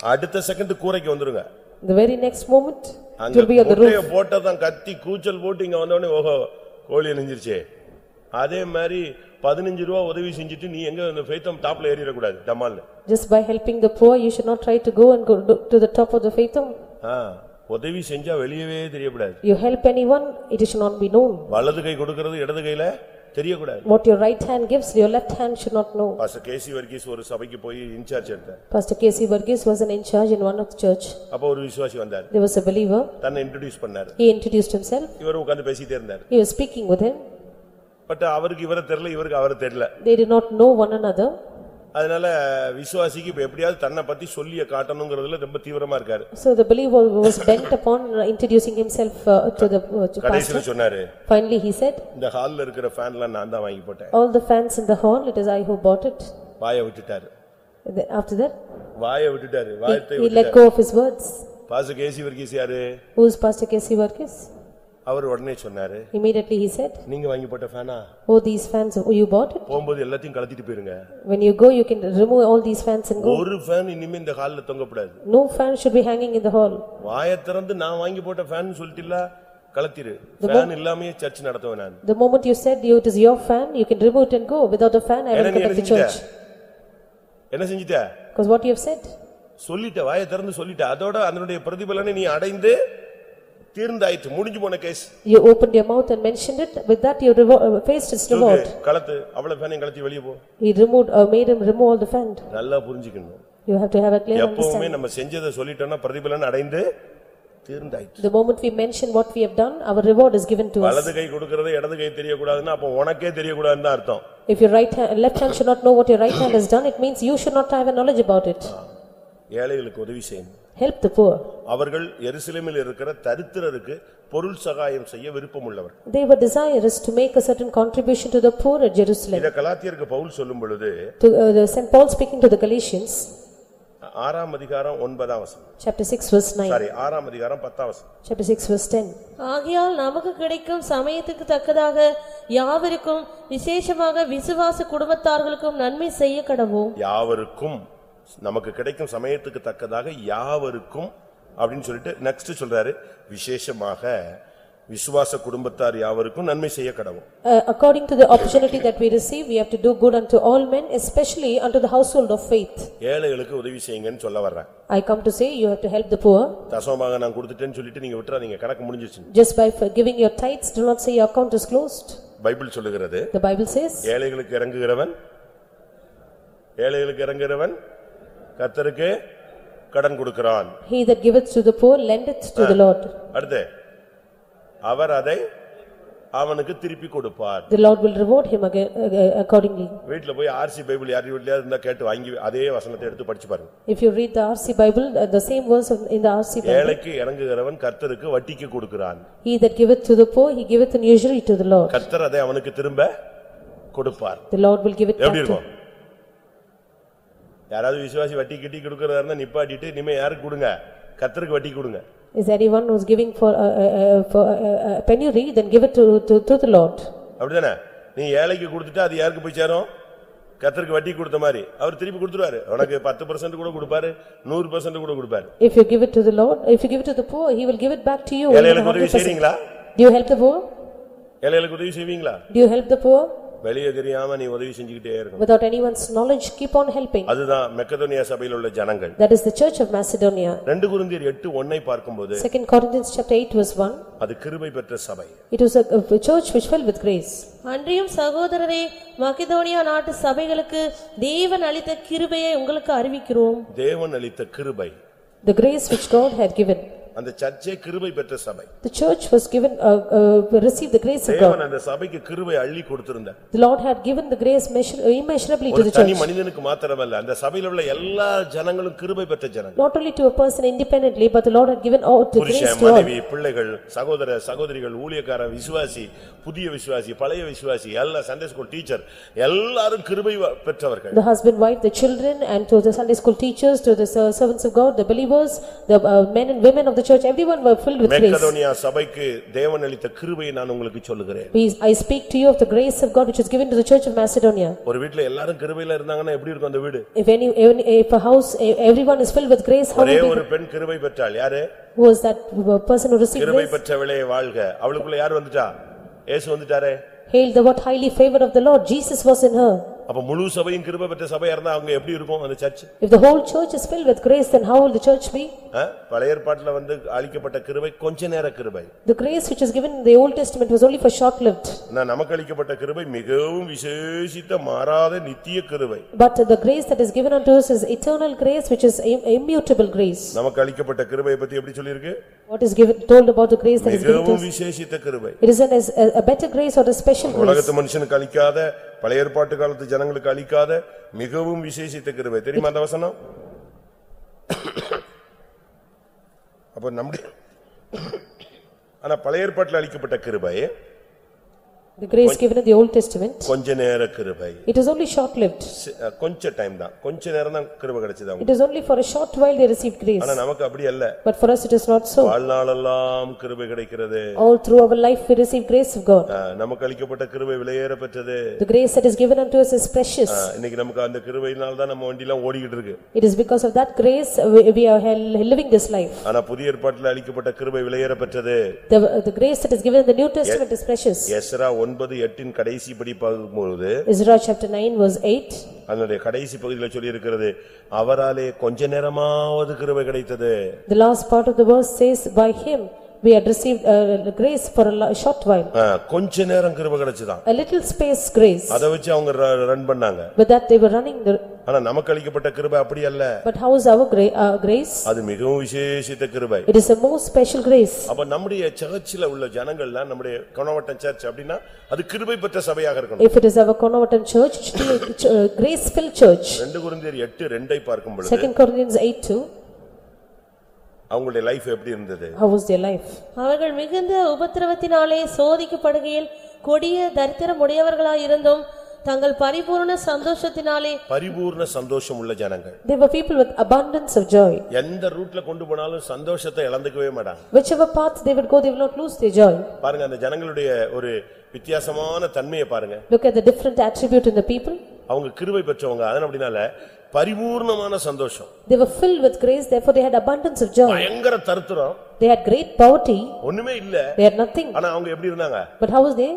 அடுத்த செகண்ட் கூரைக்கு வந்துருங்க The very next moment, it அங்க will be on the முட்டைய roof. போட்டதான் கத்தி கூச்சல் போட்டு இங்க வந்தவொடனே ஓஹோ கோழி நெஞ்சிருச்சே அதே மாதிரி பதினஞ்சு ரூபா உதவி செஞ்சுட்டு நீ எங்க இந்த ஃபெய்த்தம் டாப்ல ஏறிடக்கூடாது டமால்னு Just by helping the poor, you should not try to go and go do- to the top of the faith. ஆ, உதவி செஞ்சா வெளியவே தெரியக்கூடாது You help anyone, it should not be known. வலது கை கொடுக்கறது இடது கையில தெரியக்கூடாது What your right hand gives, your left hand should not know. Pastor K C Varghese ஒரு சபைக்கு போய் இன்சார்ஜ் எடுத்தார் Pastor K.C. Burgess was an in charge in one of the church. அப்ப ஒரு விசுவாசி வந்தார் There was a believer. தன்னை introduce பண்ணார் He introduced himself. இவர் உட்கார்ந்து பேசிட்டே இருந்தார் He was speaking with him. But அவருக்கு இவரை தெரியல இவருக்கு அவரை தெரியல They did not know one another. அதனால விசுவாசிக்கு இப்ப எப்படியாவது தன்னை பத்தி சொல்லிய காட்டணுங்கிறதுல ரொம்ப தீவிரமா இருக்காரு So the believer was bent upon introducing himself uh, to the uh, to கடைசியில pastor. சொன்னாரு Finally, he said, இந்த ஹால்ல இருக்கிற ஃபேன்லாம் நான் தான் வாங்கி போட்டேன் "All the fans in the hall, it is I who bought it." வாயை விட்டுட்டாரு then After that, வாயை விட்டுட்டாரு வாயத்தை he let go of his words. பாச கேசி வர்க்கீஸ் யாரு Who is Pastor Casey Vargas? அவர் உடனே சொன்னாரு Immediately he said, நீங்க வாங்கி போட்ட ஃபேனா "Oh, these fans, oh, you bought it? போகும்போது எல்லாத்தையும் கலத்திட்டு போயிருங்க When you go, you can remove all these fans and go. ஒரு ஃபேன் இனிமே இந்த ஹால்ல தொங்கப்படாது No fan should be hanging in the hall." வாயை திறந்து நான் வாங்கி போட்ட ஃபேன் சொல்லிட்டு கலத்திரு ஃபேன் இல்லாமயே சர்ச் நடத்துவேன் நான் The moment you said you- it is your fan, you can remove it and go. Without a fan, I will என்ன conduct the church. என்ன செஞ்சிட்ட Because what you have said, சொல்லிட்ட வாயை திறந்து சொல்லிட்ட அதோட அதனுடைய பிரதிபலனை நீ அடைந்து தீர்ந்தாயிற்று முடிஞ்சு போன case you opened your mouth and mentioned it, with that you revo- uh, faced its reward. களத்து அவ்வளவு ஃபேனையும் கலத்தி வெளியே போ He removed, uh, made him remove all the fan. நல்லா புரிஞ்சுக்கணும் You have to have a clear எப்பவுமே understanding. நம்ம செஞ்சதை சொல்லிட்டோம்னா பிரதிபலன் அடைந்து தீர்ந்தாயிற்று The moment we mention what we have done, our reward is given to us. வலது கை கொடுக்கறது இடது கை தெரியக்கூடாதுன்னா அப்ப உனக்கே தெரியக்கூடாதுன்னு தான் அர்த்தம் If your right hand, left hand should not know what your right hand has done, it means you should not have a knowledge about it. ஏழைகளுக்கு உதவி செய்யணும் Help the poor. அவர்கள் எருசலேமில் இருக்கிற தரித்திரருக்கு பொருள் சகாயம் செய்ய விருப்பம் உள்ளவர் They were desirous to make a certain contribution to the poor at Jerusalem. இத கலாத்தியருக்கு பவுல் சொல்லும் பொழுது To, uh, the Saint Paul speaking to the Galatians, ஆறாம் அதிகாரம் ஒன்பதாம் வசனம் chapter 6 verse 9, சாரி ஆறாம் அதிகாரம் பத்தாம் வசனம் chapter 6 verse 10. ஆகையால் நமக்கு கிடைக்கும் சமயத்துக்கு தக்கதாக யாவருக்கும் விசேஷமாக விசுவாச குடும்பத்தார்களுக்கும் நன்மை செய்ய கடவோம் யாவருக்கும் நமக்கு கிடைக்கும் சமயத்துக்கு தக்கதாக யாவருக்கும் அப்படின்னு சொல்லிட்டு நெக்ஸ்ட் சொல்றாரு விசேஷமாக விசுவாச குடும்பத்தார் யாவருக்கும் நன்மை செய்ய கடவும் Uh, According to the opportunity that we receive, we have to do good unto all men, especially unto the household of faith. ஏழைகளுக்கு உதவி செய்யுங்கன்னு சொல்ல வர்றேன் I come to say, you have to help the poor. தசமமாக நான் கொடுத்துட்டேன்னு சொல்லிட்டு நீங்க விட்டுறாதீங்க கணக்கு முடிஞ்சிச்சு Just by giving your tithes, do not say your account is closed. Bible சொல்லுகிறது The Bible says, ஏழைகளுக்கு இறங்குகிறவன் ஏழைகளுக்கு இறங்குகிறவன் கர்த்தருக்கு கடன் கொடுக்கிறான் "He that giveth to the poor lendeth to the Lord. அடுத்து அவர் அதை அவனுக்கு திருப்பி கொடுப்பார் The Lord will reward him again uh, accordingly." வீட்ல போய் ஆர்சி பைபிள் யார் வீட்லயா இருந்தா கேட்டு வாங்கி அதே வசனத்தை எடுத்து படிச்சு பாருங்க If you read the RC Bible, uh, the same verse of- in the RC Bible, ஏழைக்கு இறங்குகிறவன் கர்த்தருக்கு வட்டிக்கு கொடுக்கிறான் "He that giveth to the poor, he giveth in usury to the Lord. கர்த்தர் அதை அவனுக்கு திரும்ப கொடுப்பார் The Lord will give it எப்படி back to இருக்கும் யாராவது விசுவாசி வட்டி கிட்டி கொடுக்கறதா இருந்தா நிப்பாட்டிட்டு இனிமே யாருக்கு கொடுங்க கர்த்தருக்கு வட்டி கொடுங்க Is anyone who's giving for uh, uh, uh, for uh, uh, penury, then give it to to to the Lord. அப்படிதானே நீ ஏழைக்கு கொடுத்துட்டு அது யாருக்கு போய் சேரும் கர்த்தருக்கு வட்டி கொடுத்த மாதிரி அவர் திருப்பி கொடுத்துருவாரு உனக்கு பத்து பர்சன்ட் கூட கொடுப்பாரு நூறு பர்சன்ட் கூட கொடுப்பாரு If you give it to the Lord, if you give it to the poor, he will give it back to you. ஏழைகளுக்கு உதவி 100%. செய்றீங்களா Do you help the poor? ஏழைகளுக்கு உதவி செய்வீங்களா Do you help the poor? வெளியே தெரியாம நீ உதவி செஞ்சுக்கிட்டே இருக்கணும் Without anyone's knowledge, keep on helping. அதுதான் மெக்கதோனியா சபையில் உள்ள ஜனங்கள் That is the church of Macedonia. ரெண்டு குருந்தியர் எட்டு ஒன்னை பார்க்கும்போது Second Corinthians chapter 8 verse 1, அது கிருபை பெற்ற சபை it was a a church which filled with grace. அன்றியும் சகோதரரே மக்கெதோனியா நாட்டு சபைகளுக்கு தேவன் அளித்த கிருபையை உங்களுக்கு அறிவிக்கிறோம் தேவன் அளித்த கிருபை The grace which God had given. அந்த சர்ச்சே கிருபை பெற்ற சபை The church was given, uh, uh, received the grace of God. தேவன் அந்த சபைக்கு கிருபை அள்ளி கொடுத்திருந்தார் The Lord had given the grace measure- immeasurably to ஒரு the தனி church. மனிதனுக்கு மாத்திரமல்ல அந்த சபையில் உள்ள எல்லா ஜனங்களும் கிருபை பெற்ற ஜனங்கள் Not only to a person independently, but the Lord had given all the grace புருஷன் to all. மனைவி பிள்ளைகள் சகோதர சகோதரிகள் ஊழியக்காரன் விசுவாசி புதிய விசுவாசி பழைய விசுவாசி எல்லா சண்டே ஸ்கூல் டீச்சர் எல்லாரும் கிருபை வ- பெற்றவர்கள் The husband, wife, the children, and to the Sunday school teachers, to the ser- servants of God, the believers, the uh, men and women of the church, everyone were filled with grace. Macedonia சபைக்கு தேவன் அளித்த கிருபையை நான் உங்களுக்கு சொல்லுகிறேன் We- I speak to you of the grace of God which is given to the church of Macedonia. ஒரு வீட்ல எல்லாரும் கிருபையில இருந்தாங்கன்னா எப்படி இருக்கும் அந்த வீடு If any, any- if a house, eh, everyone is filled with grace, how ஒரே will ஒரு be, பெண் கிருபை பெற்றாள் யாரு who was that uh, person who received கிருபை grace? பெற்றவளே வாழ்க அவளுக்குள்ள யார் வந்துட்டா இயேசு வந்துட்டாரே Hail the what highly favored of the Lord, Jesus was in her. அப்ப முழு சபையும் கிருபை பெற்ற சபையா இருந்தா அவங்க எப்படி இருக்கும் அந்த church If the whole church is filled with grace, then how will the church be? பழைய ஏற்பாட்டுல வந்து அளிக்கப்பட்ட கிருபை கொஞ்ச நேர கிருபை The grace which is given in the Old Testament was only for short-lived. நான் நமக்கு அளிக்கப்பட்ட கிருபை மிகவும் விசேஷித்த மாறாத நித்திய கிருபை But the grace that is given unto us is eternal grace, which is im- immutable grace. நமக்கு அளிக்கப்பட்ட கிருபையை பத்தி எப்படி சொல்லிருக்கு What is given, told about the grace that is given to மிகவும் us? விசேஷித்த கிருபை It is an- a a better grace or a special grace. உலகத்து மனுஷனுக்கு அளிக்காத பழைய ஏற்பாட்டு காலத்து ஜனங்களுக்கு அளிக்காத மிகவும் விசேஷித்த கிருபை. தெரியுமா அந்த வசனம்? அப்ப நம்முடைய ஆனா பழைய ஏற்பாட்டில் அளிக்கப்பட்ட கிருபை The grace given in the Old Testament, கொஞ்ச நேர கிருபை it is only short-lived. சி- அஹ், கொஞ்ச டைம் தான் கொஞ்ச நேரம் தான் கிருபை கிடைச்சது அவங்க It is only for a short while they received grace. ஆனா நமக்கு அப்படி அல்ல But for us it is not so. வாழ்நாளெல்லாம் கிருபை கிடைக்கிறது All through our life we receive grace of God. நமக்கு அளிக்கப்பட்ட கிருபை விலையேற பெற்றது The grace that is given unto us is precious. இன்னைக்கு நமக்கு அந்த கிருபையினால தான் நம்ம வண்டிலாம் ஓடிக்கிட்டு இருக்கு It is because of that grace we are living this life. ஆனா புதிய ஏற்பாட்டுல அளிக்கப்பட்ட கிருபை விலையேற பெற்றது The the grace that is given in the New Testament is precious. Ezra ஒன்பது எட்டின் கடைசி படி பார்க்கும்போது Ezra chapter 9 verse 8. அதனுடைய கடைசி பகுதியில் சொல்லி இருக்கிறது அவராலே கொஞ்ச நேரமாவது கிருபை கிடைத்தது The last part of the verse says, "By him we had received uh, grace for a li- short while." ஆ, கொஞ்ச நேரம் கிருபை கிடைச்சுதான் A little space grace. அதை வச்சு அவங்க ரன் பண்ணாங்க With that they were running the, ஆனா நமக்கு அளிக்கப்பட்ட கிருபை அப்படி அல்ல but how is our gra- uh, grace? அது மிகவும் விசேஷித்த கிருபை It is a most special grace. அப்ப நம்முடைய சர்ச்சில் உள்ள ஜனங்கள்லாம் நம்முடைய கொணவட்டம் சர்ச் அப்படின்னா அது கிருபை பெற்ற சபையாக இருக்கணும் If it is our Converton church, it should be a ch- uh, grace-filled church. ரெண்டு குருந்தியர் எட்டு ரெண்டை பார்க்கும் பொழுது Second Corinthians 8 2, அவங்களுடைய லைஃப் எப்படி இருந்தது how was their life? அவர்கள் மிகுந்த உபத்திரவத்தினாலே சோதிக்கப்படுகையில் கொடிய தரித்திரமுடையவர்களாயிருந்தும் தங்கள் பரிபூர்ண சந்தோஷத்தினாலே பரிபூர்ண சந்தோஷம் உள்ள ஜனங்கள் They were people with abundance of joy. எந்த ரூட்ல கொண்டு போனாலும் சந்தோஷத்தை இழந்துக்கவே மாட்டாங்க Whichever path they would go, they will not lose their joy. பாருங்க அந்த ஜனங்களுடைய ஒரு வித்தியாசமான தன்மையை பாருங்க Look at the different attribute in the people. அவங்க கிருபை பெற்றவங்க அதன் அப்படினால பரிபூர்ணமான சந்தோஷம். They were filled with grace, therefore they had abundance of joy. பயங்கர தருத்திரம். They had great poverty, ஒண்ணுமே இல்ல. They had nothing. ஆனா அவங்க எப்படி இருந்தாங்க? But how was they?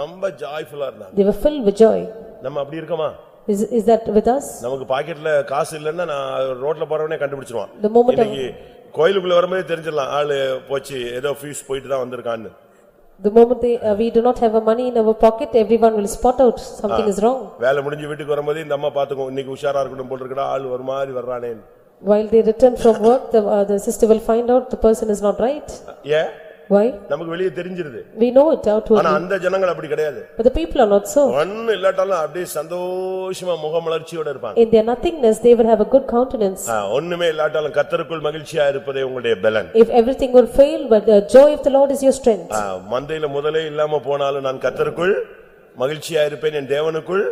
ரொம்ப ஜாய்ஃபுல்லா இருந்தாங்க. They were filled with joy. நம்ம அப்படி இருக்கோமா? Is, is that with us? நமக்கு பாக்கெட்ல காசு இல்லைன்னா நான் ரோட்ல போறவனே கண்டுபிடிச்சிருவான். The moment கோயிலுக்குள்ள வரும்போதே தெரிஞ்சிடலாம். ஆளு போச்சு ஏதோ ஃபீஸ் போயிட்டு தான் வந்திருக்கான்னு. the moment they, uh, we do not have a money in our pocket, everyone will spot out something is wrong. வேலை முடிஞ்சு வீட்டுக்கு வரும்போது இந்த அம்மா பாத்துக்கோ இன்னைக்கு உஷாரா இருக்கட்டும் போல் இருக்கடா ஆள் ஒரு மாதிரி வர்றானேன்னு While they return from work, the, uh, the sister will find out the person is not right. ஏன் Why? நமக்கு வெளியே தெரிஞ்சிருது We know it ஆனா outwardly, அந்த ஜனங்கள் அப்படி கிடையாது but the people are not so. ஒண்ணு இல்லாட்டாலும் அப்படியே சந்தோஷமா முகமலர்ச்சியோட இருப்பாங்க In their nothingness, they will have a good countenance. ஆ, ஒண்ணுமே இல்லாட்டாலும் கத்தருக்குள் மகிழ்ச்சியா இருப்பதே உங்களுடைய பலன் If everything will fail, but the joy of the Lord is your strength. மந்தையில முதலே இல்லாம போனாலும் நான் கத்தருக்குள் மகிழ்ச்சியா இருப்பேன் என் தேவனுக்குள்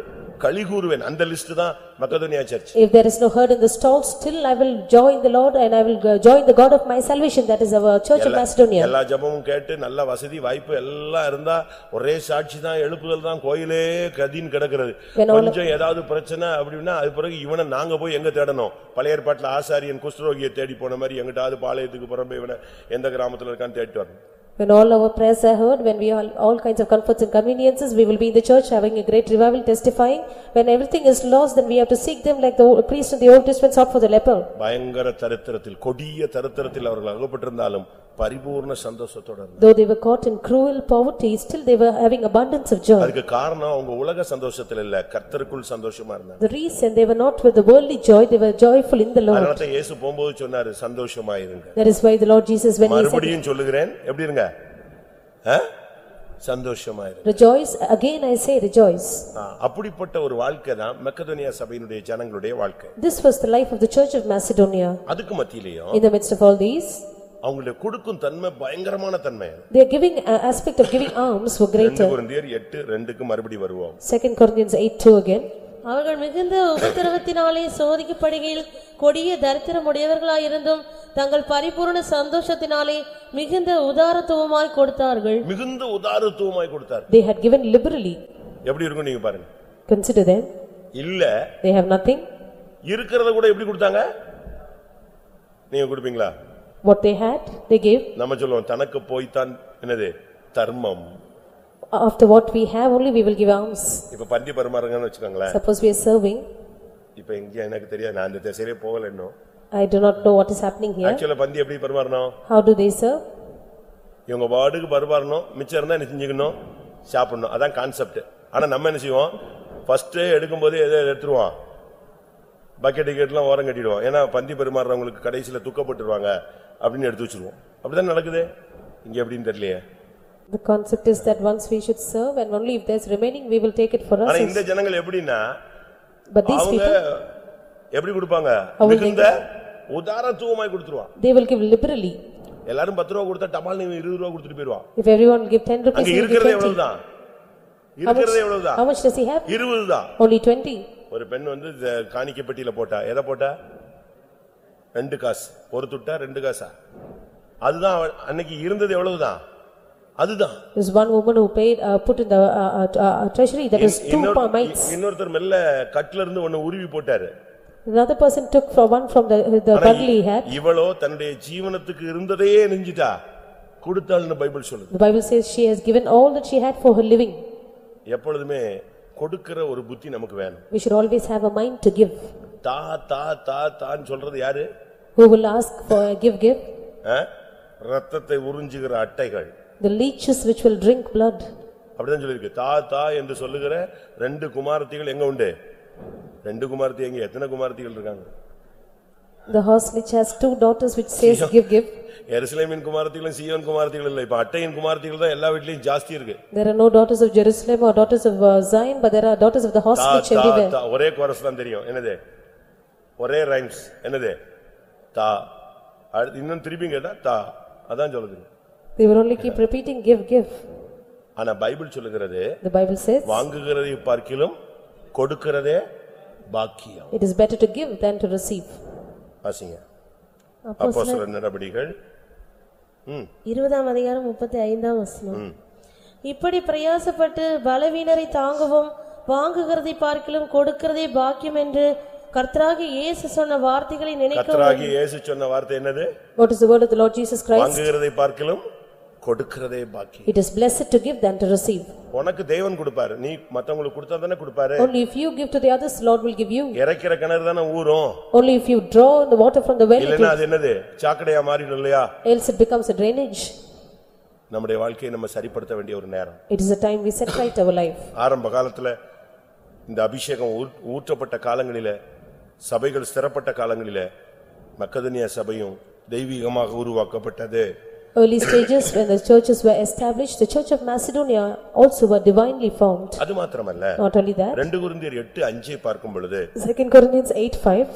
களி கூறுவேன் அந்த லிஸ்ட் தான் Macedonia church If there is no herd in the stall, still I will join the Lord and I will join the God of my salvation, that is our church of Macedonia. எல்லா ஜெபமும் கேட்டு நல்ல வசதி வாய்ப்பு எல்லாம் இருந்தா ஒரே சாட்சி தான் எழுப்புதல் தான் கோயிலே கதின்னு கிடக்கிறது. கொஞ்சம் ஏதாவது பிரச்சனை அப்படின்னா அது பிறகு இவனை நாங்க போய் எங்க தேடணும்? பழைய ஏற்பாட்டுல ஆசாரியன் குஷ்டரோகியை தேடி போன மாதிரி எங்கிட்டாவது பாளையத்துக்கு புறம்பே இவனை எந்த கிராமத்துல இருக்கான்னு தேடிட்டு வரணும். When all our prayers are heard, when we all, all kinds of comforts and conveniences, we will be in the church having a great revival testifying. When everything is lost, then we have to seek them like the old- priest in the Old Testament sought for the leper. பயங்கர தரித்திரத்தில் கொடிய தரித்திரத்தில் அவர்கள் அகப்பட்டிருந்தாலும் பரிபூர்ண சந்தோஷத்தோட இருந்தார் Though they were caught in cruel poverty, still they were having abundance of joy. அதுக்கு காரணம் அவங்க உலக சந்தோஷத்துல இல்ல கர்த்தருக்குள் சந்தோஷமா இருந்தாங்க The reason they were not with the worldly joy, they were joyful in the Lord. அதனால தான் இயேசு போகும்போது சொன்னாரு சந்தோஷமா இருங்க That is why the Lord Jesus, when he said, மறுபடியும் சொல்லுகிறேன் எப்படி இருங்க ஆ? சந்தோஷமா இருங்க rejoice, again I say rejoice. ஆ, அப்படிப்பட்ட ஒரு வாழ்க்கை தான் மெக்கதோனியா சபையினுடைய ஜனங்களுடைய வாழ்க்கை This was the life of the church of Macedonia. அதுக்கு மத்தியிலையும் In the midst of all these, அவங்களுடைய கொடுக்கும் தன்மை பயங்கரமான தன்மை their giving, uh, aspect of giving alms were greater. குருந்தியர் எட்டு ரெண்டுக்கு மறுபடி வருவோம் Second Corinthians eight two again. அவர்கள் மிகுந்த உபத்திரவத்தினாலே சோதிக்கப்படுகையில் கொடிய தரித்திரமுடையவர்களாயிருந்தும் தங்கள் பரிபூர்ண சந்தோஷத்தினாலே மிகுந்த உதாரத்துவமாய் கொடுத்தார்கள் மிகுந்த உதாரத்துவமாய் கொடுத்தார் They had given liberally. எப்படி இருக்கும் நீங்க பாருங்க Consider them. இல்ல They have nothing. இருக்கிறத கூட எப்படி கொடுத்தாங்க நீங்க கொடுப்பீங்களா What they had, they gave. நம்ம சொல்லுவோம் தனக்கு போய்த்தான் என்னது தர்மம். After what we have only we will give alms. இப்ப பந்தி பரிமாறுங்கன்னு வச்சுக்கோங்களேன். Suppose we are serving, இப்ப இங்க எனக்கு தெரியாது நான் அந்த திசையிலே போகல இன்னும். I do not know what is happening here. ஆக்சுவலா பந்தி எப்படி பரிமாறணும்? How do they serve? இவங்க பாட்டுக்கு பரிமாறணும் மிச்சம் இருந்தா என்ன செஞ்சுக்கணும்? சாப்பிடணும். அதான் கான்செப்ட் ஆனா நம்ம என்ன செய்வோம்? ஃபர்ஸ்ட் எடுக்கும்போது எதை எடுத்துருவோம்? பக்கெட் டிக்கெட்லாம் ஓரம் கட்டிடுவோம். ஏன்னா பந்தி பரிமாறுறவங்களுக்கு கடைசியில துக்கப்பட்டுருவாங்க. அப்படின்னு எடுத்து வச்சிருவோம் அப்படிதான் நடக்குது இங்க எப்படின்னு தெரியலையே The concept is that once we should serve and only if there's remaining, we will take it for ஆனா. இந்த ஜனங்கள் எப்படின்னா But these அவங்க people, எப்படி கொடுப்பாங்க மிகுந்த உதாரத்துவமாய் கொடுத்துருவான் they will give liberally. எல்லாரும் பத்து ரூபா கொடுத்தா டபால் இருபது ரூபா கொடுத்துட்டு போயிருவான் If everyone give ten rupees, அங்க he will give இருக்கிறது twenty. எவ்வளவுதான் How much, இருக்கிறது எவ்வளவுதான் how much does he have? இருபது தான் Only twenty. ஒரு பெண் வந்து இந்த காணிக்கை பெட்டியில போட்டா எதை போட்டா ரெண்டு காசு ஒரு துட்டா ரெண்டு காசா அதுதான் அன்னைக்கு இருந்தது எவ்வளவுதான் அதுதான் There's one woman who paid, uh, put in the uh, uh, uh, treasury, that is two இன்னொரு- mites. இன்னொருத்தர் மெல்ல கட்ல இருந்து ஒண்ணு உருவி போட்டாரு Another person took for one from the, the he had. இவளோ தன்னுடைய ஜீவனத்துக்கு இருந்ததையே நெஞ்சிட்டா கொடுத்தாள்னு பைபிள் சொல்லுது The Bible says she has given all that she had for her living. எப்பொழுதுமே கொடுக்கிற ஒரு புத்தி நமக்கு வேணும் We should always have a mind to give. தா தா தா தான்னு சொல்றது யாரு Who will ask for a give, give? ரத்தத்தை உறிஞ்சுகிற அட்டைகள் The leeches which will drink blood. அப்படிதான் சொல்லிருக்கு தா தா என்று சொல்லுகிற ரெண்டு குமாரத்திகள் எங்க உண்டு ரெண்டு குமாரத்தி எங்க எத்தனை குமாரத்திகள் இருக்காங்க The horse which has two daughters which says give, give. எருசலேமின் குமாரத்திகளும் சீயோன் குமாரத்திகள் இல்ல இப்ப அட்டையின் குமாரத்திகள் தான் எல்லா வீட்லயும் ஜாஸ்தி இருக்கு There are no daughters of Jerusalem or daughters of uh, Zion, but there are daughters of the horse which everywhere. ஒரே கோரஸ் தான் தெரியும் என்னது ஒரே ரைம்ஸ் என்னது? தா. இன்னும் திருப்பி கேட்டா தா. அதான் சொல்லுது. They will only keep repeating give, give. ஆனா பைபிள் சொல்லுகிறது The Bible says, வாங்குகிறதை பார்க்கிலும் கொடுக்கிறதே பாக்கியம். it is better to give than to receive. வாசிங்க. அப்போஸ்தலர் நடபடிகள் இருபதாம் அதிகாரம் முப்பத்தி ஐந்தாம் வசனம் இப்படி பிரயாசப்பட்டு பலவீனரை தாங்கவும் வாங்குகிறதை பார்க்கிலும் கொடுக்கிறதே பாக்கியம் என்று கர்த்தராகி இயேசு சொன்ன வார்த்தைகளை நினைக்கவும் கத்தராகி இயேசு சொன்ன வார்த்தை என்னது what is the word of the Lord Jesus Christ? வாங்குகிறதை பார்க்கிலும் கொடுக்கிறதே பாக்கியம் It is blessed to give than to receive. உனக்கு தேவன் கொடுப்பாரு நீ மத்தவங்களுக்கு கொடுத்தா தானே கொடுப்பாரு Only if you give to the others, Lord will give you. இறைக்கிற கிணறு தானே ஊறும் Only if you draw the water from the well, it இல்லைன்னா அது என்னது சாக்கடையா மாறிடும் இல்லையா else it becomes a drainage. நம்முடைய வாழ்க்கையை நம்ம சரிப்படுத்த வேண்டிய ஒரு நேரம் It is a time we set right our life. ஆரம்ப காலத்துல இந்த அபிஷேகம் ஊற்- ஊற்றப்பட்ட காலங்களில சபைகள் ஸ்திரப்பட்ட காலங்களில மக்கதனியா சபையும் தெய்வீகமாக உருவாக்கப்பட்டது. Early stages when the churches were established, the church of Macedonia also were divinely formed. அது மாத்திரமல்ல. Not only that, ரெண்டு குருந்தியர் எட்டு அஞ்சை பார்க்கும் பொழுது second Corinthians eight five,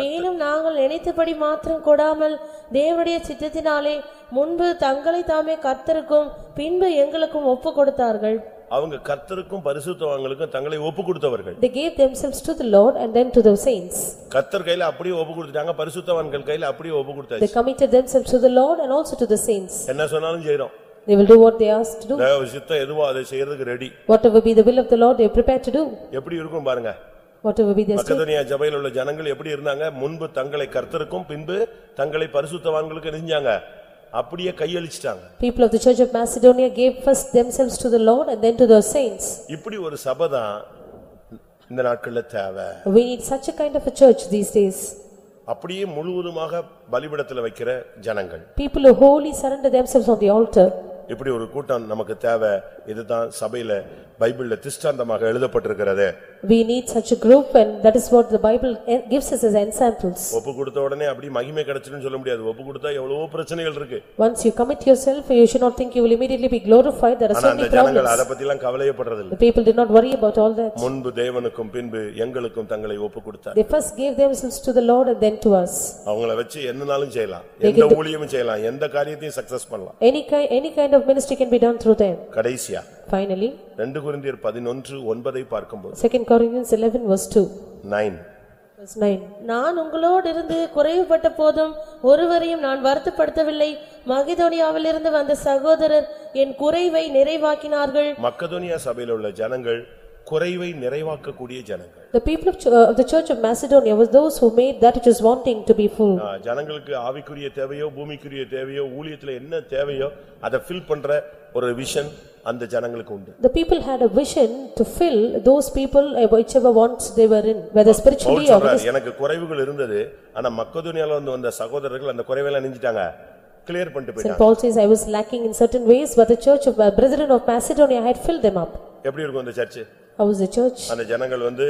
மேலும் நாங்கள் நினைத்தபடி மாத்திரம் கொடாமல் தேவனுடைய சித்தத்தினாலே முன்பு தங்களை தாமே கர்த்தருக்கும் பின்பு எங்களுக்கும் ஒப்பு கொடுத்தார்கள். அவங்க கர்த்தருக்கும் பரிசுத்தவான்களுக்கும் தங்களை ஒப்பு கொடுத்தவர்கள் they gave themselves to the Lord and then to the saints. கர்த்தர் கையில அப்படியே ஒப்பு கொடுத்துட்டாங்க பரிசுத்தவான்கள் கையில அப்படியே ஒப்பு They கொடுத்தாச்சு committed themselves to the Lord and also to the saints. என்ன சொன்னாலும் செய்யறோம் They will do what they asked to do. தேவ சித்தம் எதுவோ அதை செய்யறதுக்கு ready Whatever be the will of the Lord, they are prepared to do. எப்படி இருக்கும் பாருங்க Whatever be their state. மக்கதனியா ஜபையில் உள்ள ஜனங்கள் எப்படி இருந்தாங்க முன்பு தங்களை கர்த்தருக்கும் பின்பு தங்களை பரிசுத்தவான்களுக்கு நெஞ்சாங்க அப்படியே கையளிச்சிட்டாங்க People of the church of Macedonia gave first themselves to the Lord and then to the saints. இப்படி ஒரு சபை தான் இந்த நாட்கள்ல தேவை We need such a kind of a church these days. அப்படியே முழுவதுமாக பலிபிடத்துல வைக்கிற ஜனங்கள் People who wholly surrender themselves on the altar. இப்படி ஒரு கூட்டம் நமக்கு தேவை இதுதான் சபையில பைபிள்ல திஷ்டாந்தமாக எழுதப்பட்டிருக்கிறது We need such a group and that is what the Bible gives us as ensamples. ஒப்பு கொடுத்த உடனே அப்படி மகிமை கிடைச்சிடும் சொல்ல முடியாது ஒப்பு கொடுத்தா எவ்வளவோ பிரச்சனைகள் இருக்கு Once you commit yourself, you should not think you will immediately be glorified. There are ஆனா so அந்த many ஜனங்கள் problems. அதை பத்தி எல்லாம் கவலையப்படுறதில்லை The people did not worry about all that. முன்பு தேவனுக்கும் பின்பு எங்களுக்கும் தங்களை ஒப்பு கொடுத்தார் They first gave themselves to the Lord and then to us. அவங்கள வச்சு என்னனாலும் செய்யலாம் எந்த ஊழியமும் செய்யலாம் எந்த காரியத்தையும் சக்சஸ் பண்ணலாம் Any kind, any kind of ministry can be done through them. கடைசியா Finally, ரெண்டு குருந்தியர் பதினொன்று ஒன்பதை பார்க்கும்போது. Second Corinthians eleven verse two, nine verse nine. நான் உங்களோடு இருந்து குறைவுபட்ட போதும் ஒருவரையும் நான் வருத்தப்படுத்தவில்லை. மகிதோனியாவிலிருந்து வந்த சகோதரர் என் குறைவை நிறைவாக்கினார்கள். மக்கதோனியா சபையில உள்ள ஜனங்கள் குறைவை நிறைவாக்கக்கூடிய ஜனங்கள் The people of ch- uh, of the church of Macedonia was those who made that which was wanting to be full. ஆ, ஜனங்களுக்கு ஆவிக்குரிய தேவையோ பூமிக்குரிய தேவையோ ஊழியத்துல என்ன தேவையோ அதை ஃபில் பண்ற ஒரு விஷன் அந்த ஜனங்களுக்கு உண்டு The people had a vision to fill those people uh, whichever wants they were in, whether Pavul spiritually or சொல்றார் எனக்கு குறைவுகள் இருந்தது ஆனா மக்கதுனியால வந்து வந்த சகோதரர்கள் அந்த குறைவெல்லாம் நெஞ்சிட்டாங்க கிளியர் பண்ணிட்டு St. போயிட்டாங்க Paul says, "I was lacking in certain ways, but the church of uh, brethren of Macedonia had filled them up." எப்படி இருக்கும் அந்த church How was the church? அந்த ஜனங்கள் வந்து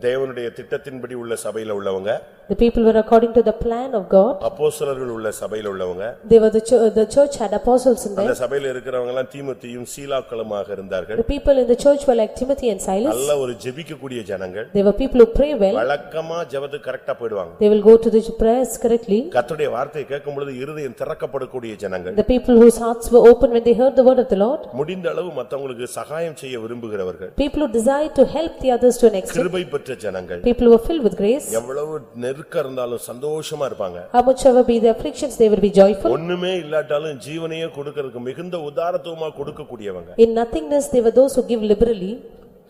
தேவனுடைய திட்டத்தின்படி உள்ள சபையில உள்ளவங்க The people were according to the plan of God. அப்போஸ்தலர்கள் உள்ள சபையில உள்ளவங்க They were the chur- the church had apostles in அந்த them. சபையில இருக்கிறவங்க எல்லாம் தீமோத்தேயும் சீலாக்களுமாக இருந்தார்கள் The people in the church were like Timothy and Silas. நல்ல ஒரு ஜெபிக்கக்கூடிய ஜனங்கள் They were people who pray well. வழக்கமா ஜெபத்துக்கு கரெக்டா போயிடுவாங்க They will go to the prayers correctly. கர்த்தருடைய வார்த்தையை கேட்கும் பொழுது இருதயம் திறக்கப்படக்கூடிய ஜனங்கள் The people whose hearts were open when they heard the word of the Lord. முடிந்த அளவு மத்தவங்களுக்கு சகாயம் செய்ய விரும்புகிறவர்கள் People who desired to help the others to an extent. கிருபை பெற்ற ஜனங்கள் People who were filled with grace. எவ்வளவு நெருக்கம் இருந்தாலும் சந்தோஷமா இருப்பாங்க How much ever be the afflictions, they will be joyful. ஒண்ணுமே இல்லாட்டாலும் ஜீவனையே கொடுக்கறதுக்கு மிகுந்த உதாரத்துவமா கொடுக்கக்கூடியவங்க In nothingness, they were those who give liberally.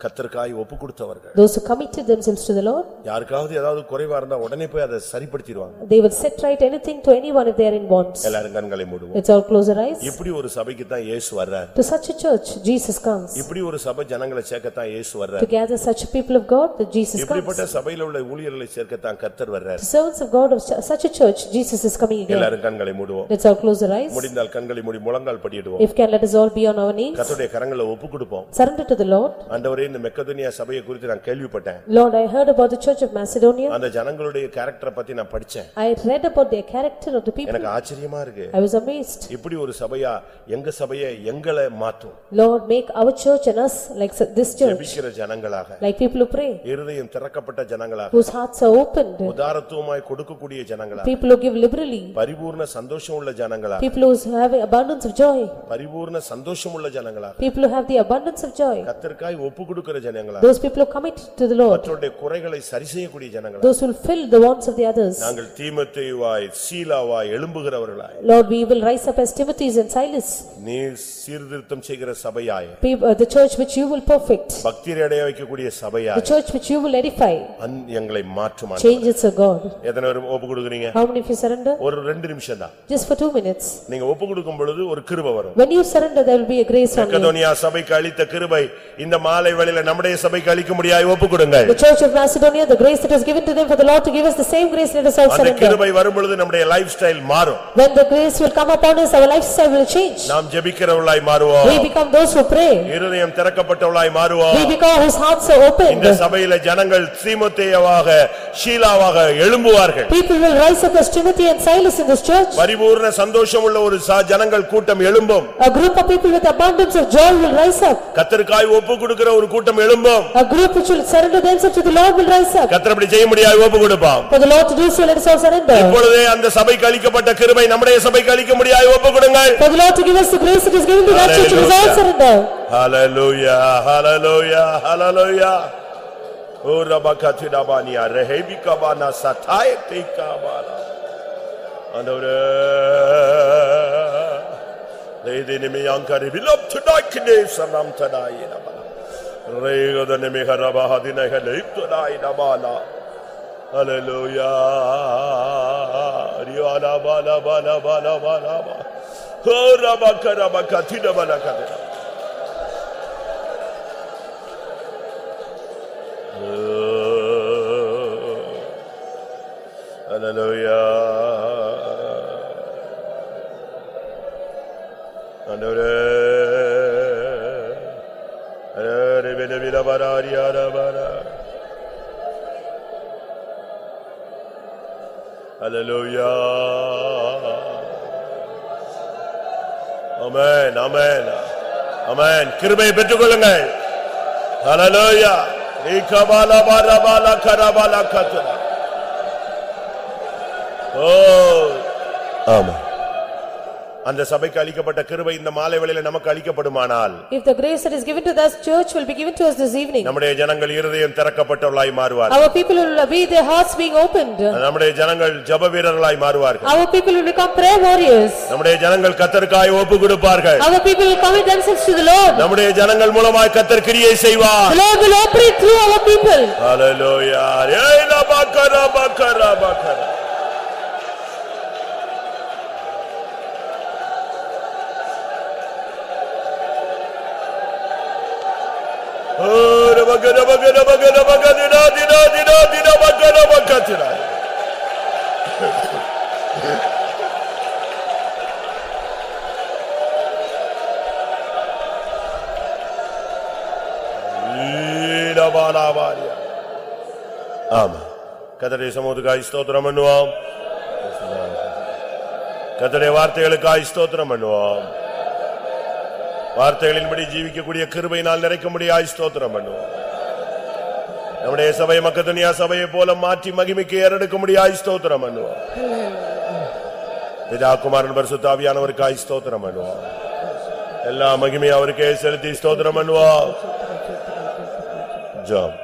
கத்தர்காய் ஒப்பு கொடுத்தவர்கள் Those who committed themselves to the Lord. யாருக்காவது ஏதாவது குறைவா இருந்தா உடனே போய் அதை சரிப்படுத்திடுவாங்க They will set right anything to anyone if they are in wants. எல்லாரும் கண்களை மூடுவோம் Let's all close our eyes. இப்படி ஒரு சபைக்கு தான் இயேசு வர்றார் To such a church, Jesus comes. இப்படி ஒரு சபை ஜனங்களை சேர்க்கத்தான் இயேசு To வர்றார் gather such people of God, that Jesus comes. இப்படிப்பட்ட சபையில உள்ள ஊழியர்களை சேர்க்கத்தான் கர்த்தர் வர்றார் The servants of God of su- such a church, Jesus is coming again. எல்லாரும் கண்களை மூடுவோம் Let's all close our eyes. முடிந்தால் கண்களை மூடி முழங்கால் படியிடுவோம் If can, let us all be on our knees. கர்த்தருடைய கரங்களை ஒப்பு கொடுப்போம் Surrender to the Lord. ஆண்டவரே இந்த மெக்கதுனியா சபையை குறித்து நான் கேள்விப்பட்டேன் Lord, I heard about the church of Macedonia. அந்த ஜனங்களுடைய கேரக்டரை பத்தி நான் படிச்சேன் I read about their character of the people. எனக்கு ஆச்சரியமா இருக்கு I was amazed. இப்படி ஒரு சபையா எங்க சபையை எங்களை மாற்றும் Lord, make our church and us like this church, ஜெபிக்கிற ஜனங்களாக like people who pray, இருதயம் திறக்கப்பட்ட ஜனங்களாக whose hearts are opened, உதாரத்துவமாய் கொடுக்கக்கூடிய ஜனங்களாக people who give liberally, பரிபூர்ண சந்தோஷம் உள்ள ஜனங்களாக people who have abundance of joy, பரிபூர்ண சந்தோஷம் உள்ள ஜனங்களாக people who have the abundance of joy, கத்தர்காய் ஒப்பு கொடுக்கிற ஜனங்களாக those people who commit to the Lord, மற்றவருடைய குறைகளை சரி செய்யக்கூடிய ஜனங்களாக those who will fill the wants of the others. நாங்கள் தீமத்தைவாய் சீலாவாய் எழும்புகிறவர்களாய் Lord, we will rise up as Timothy's and Silas, நீர் சீர்திருத்தம் செய்கிற சபையாய் peop- uh, the church which you will perfect, பக்தியை அடைய வைக்கக்கூடிய the சபையாய் church which you will edify. அந்- எங்களை மாற்றுமா Change us, O God. எத்தனை பேரும் ஒப்பு கொடுக்குறீங்க How many of you surrender? ஒரு ரெண்டு நிமிஷம் தான் Just for two minutes. நீங்க ஒப்பு கொடுக்கும் பொழுது ஒரு கிருபை வரும் When you surrender, there will be a grace on you. Macedonia சபைக்கு அளித்த கிருபை இந்த மாலை வேளையில நம்முடைய சபைக்கு அளிக்க முடியாது ஒப்பு கொடுங்கள் The church of Macedonia, the grace that was given to them for the Lord to give us the same grace, let us all அந்த surrender. கிருபை வரும் பொழுது நம்முடைய லைஃப் ஸ்டைல் மாறும் When the grace will come upon us, our lifestyle will change. நாம் ஜெபிக்கிறவர்களாய் மாறுவோம் We become those who pray. இருதயம் திறக்கப்பட்டவர்களாய் மாறுவோம் We become whose hearts are இந்த opened. சபையில ஜனங்கள் சீமோத்தேயவாக ஷீலாவாக எழும்புவார்கள் People will rise up as Timothy and Silas in this church. பரிபூர்ண சந்தோஷம் உள்ள ஒரு ச- ஜனங்கள் கூட்டம் எழும்பும் A group of people with abundance of joy will rise up. கத்தருக்காய் ஒப்பு கொடுக்கிற ஒரு கூட்டம் எழும்பும் A group which will surrender themselves to the Lord will rise up. கத்தர் அப்படி செய்ய முடியாது ஒப்பு கொடுப்பான் For the Lord to do so, let us all surrender. இப்பொழுதே அந்த சபைக்கு அளிக்கப்பட்ட கிருபை நம்முடைய சபைக்கு அளிக்க முடியாது ஒப்பு கொடுங்கள் For the Lord to give us the grace that is given to that church, let us all Hallelujah. surrender. ஹalleluya ஹalleluya ஹalleluya ஓ ரபகதி ரபானியா ரஹேபி கபானா சதாய தேகாபானா ஆண்டவரே லேதினிமி யாங்கரி விலப் துடாக்கினே சனம் தடாய் நபா ரேகதனிமி ஹரபஹதினஹ லேப்துடாய் நபானா ஹalleluya ரியானா பாலா பாலா பாலா பாலா பா ஓ ரபகரபகதி ரபலகதி Hallelujah. ஆண்டவரே அரே Hallelujah. Amen, amen. Amen. கிருபையை பெற்றுக்கொள்ளுங்கள் Hallelujah. இக்கபால பரபால கரபால கத்துரா. ஓ ஆமா அந்த சபைக்கு அளிக்கப்பட்ட கிருபை இந்த மாலை வேளையில நமக்கு அளிக்கப்படுமானால் If the grace that is given to us, church will be given to us this evening. நம்முடைய ஜனங்கள் இருதயம் திறக்கப்பட்டவர்களாய் மாறுவார் Our people will be their hearts being opened. நம்முடைய ஜனங்கள் ஜெப வீரர்களாய் மாறுவார்கள் Our people will become prayer warriors. நம்முடைய ஜனங்கள் கத்தருக்காய் ஒப்பு கொடுப்பார்கள் Our people will commit themselves to the Lord. நம்முடைய ஜனங்கள் மூலமாய் கத்தர் கிரியை செய்வார் The Lord will operate through our people. ஹalleluya ஏய் லபக்கர கத்தடைய சமூகத்துக்காய் ஸ்தோத்திரம் பண்ணுவோம். கத்தடைய வார்த்தைகளுக்காய் ஸ்தோத்திரம் பண்ணுவோம். வார்த்தைகளின்படி ஜீவிக்கக்கூடிய கிருபையினால் நிறைக்கும்படியாய் ஸ்தோத்திரம் பண்ணுவோம். நம்முடைய சபை மக்கதுனியா சபையை போல மாற்றி மகிமைக்கு ஏறெடுக்கும்படியாய் ஸ்தோத்திரம் பண்ணுவோம் பிதா குமாரன் பரிசுத்தாவியானவருக்காய் ஸ்தோத்திரம் பண்ணுவோம் எல்லா மகிமையும் அவருக்கே செலுத்தி ஸ்தோத்திரம் பண்ணுவோம் ஜாம்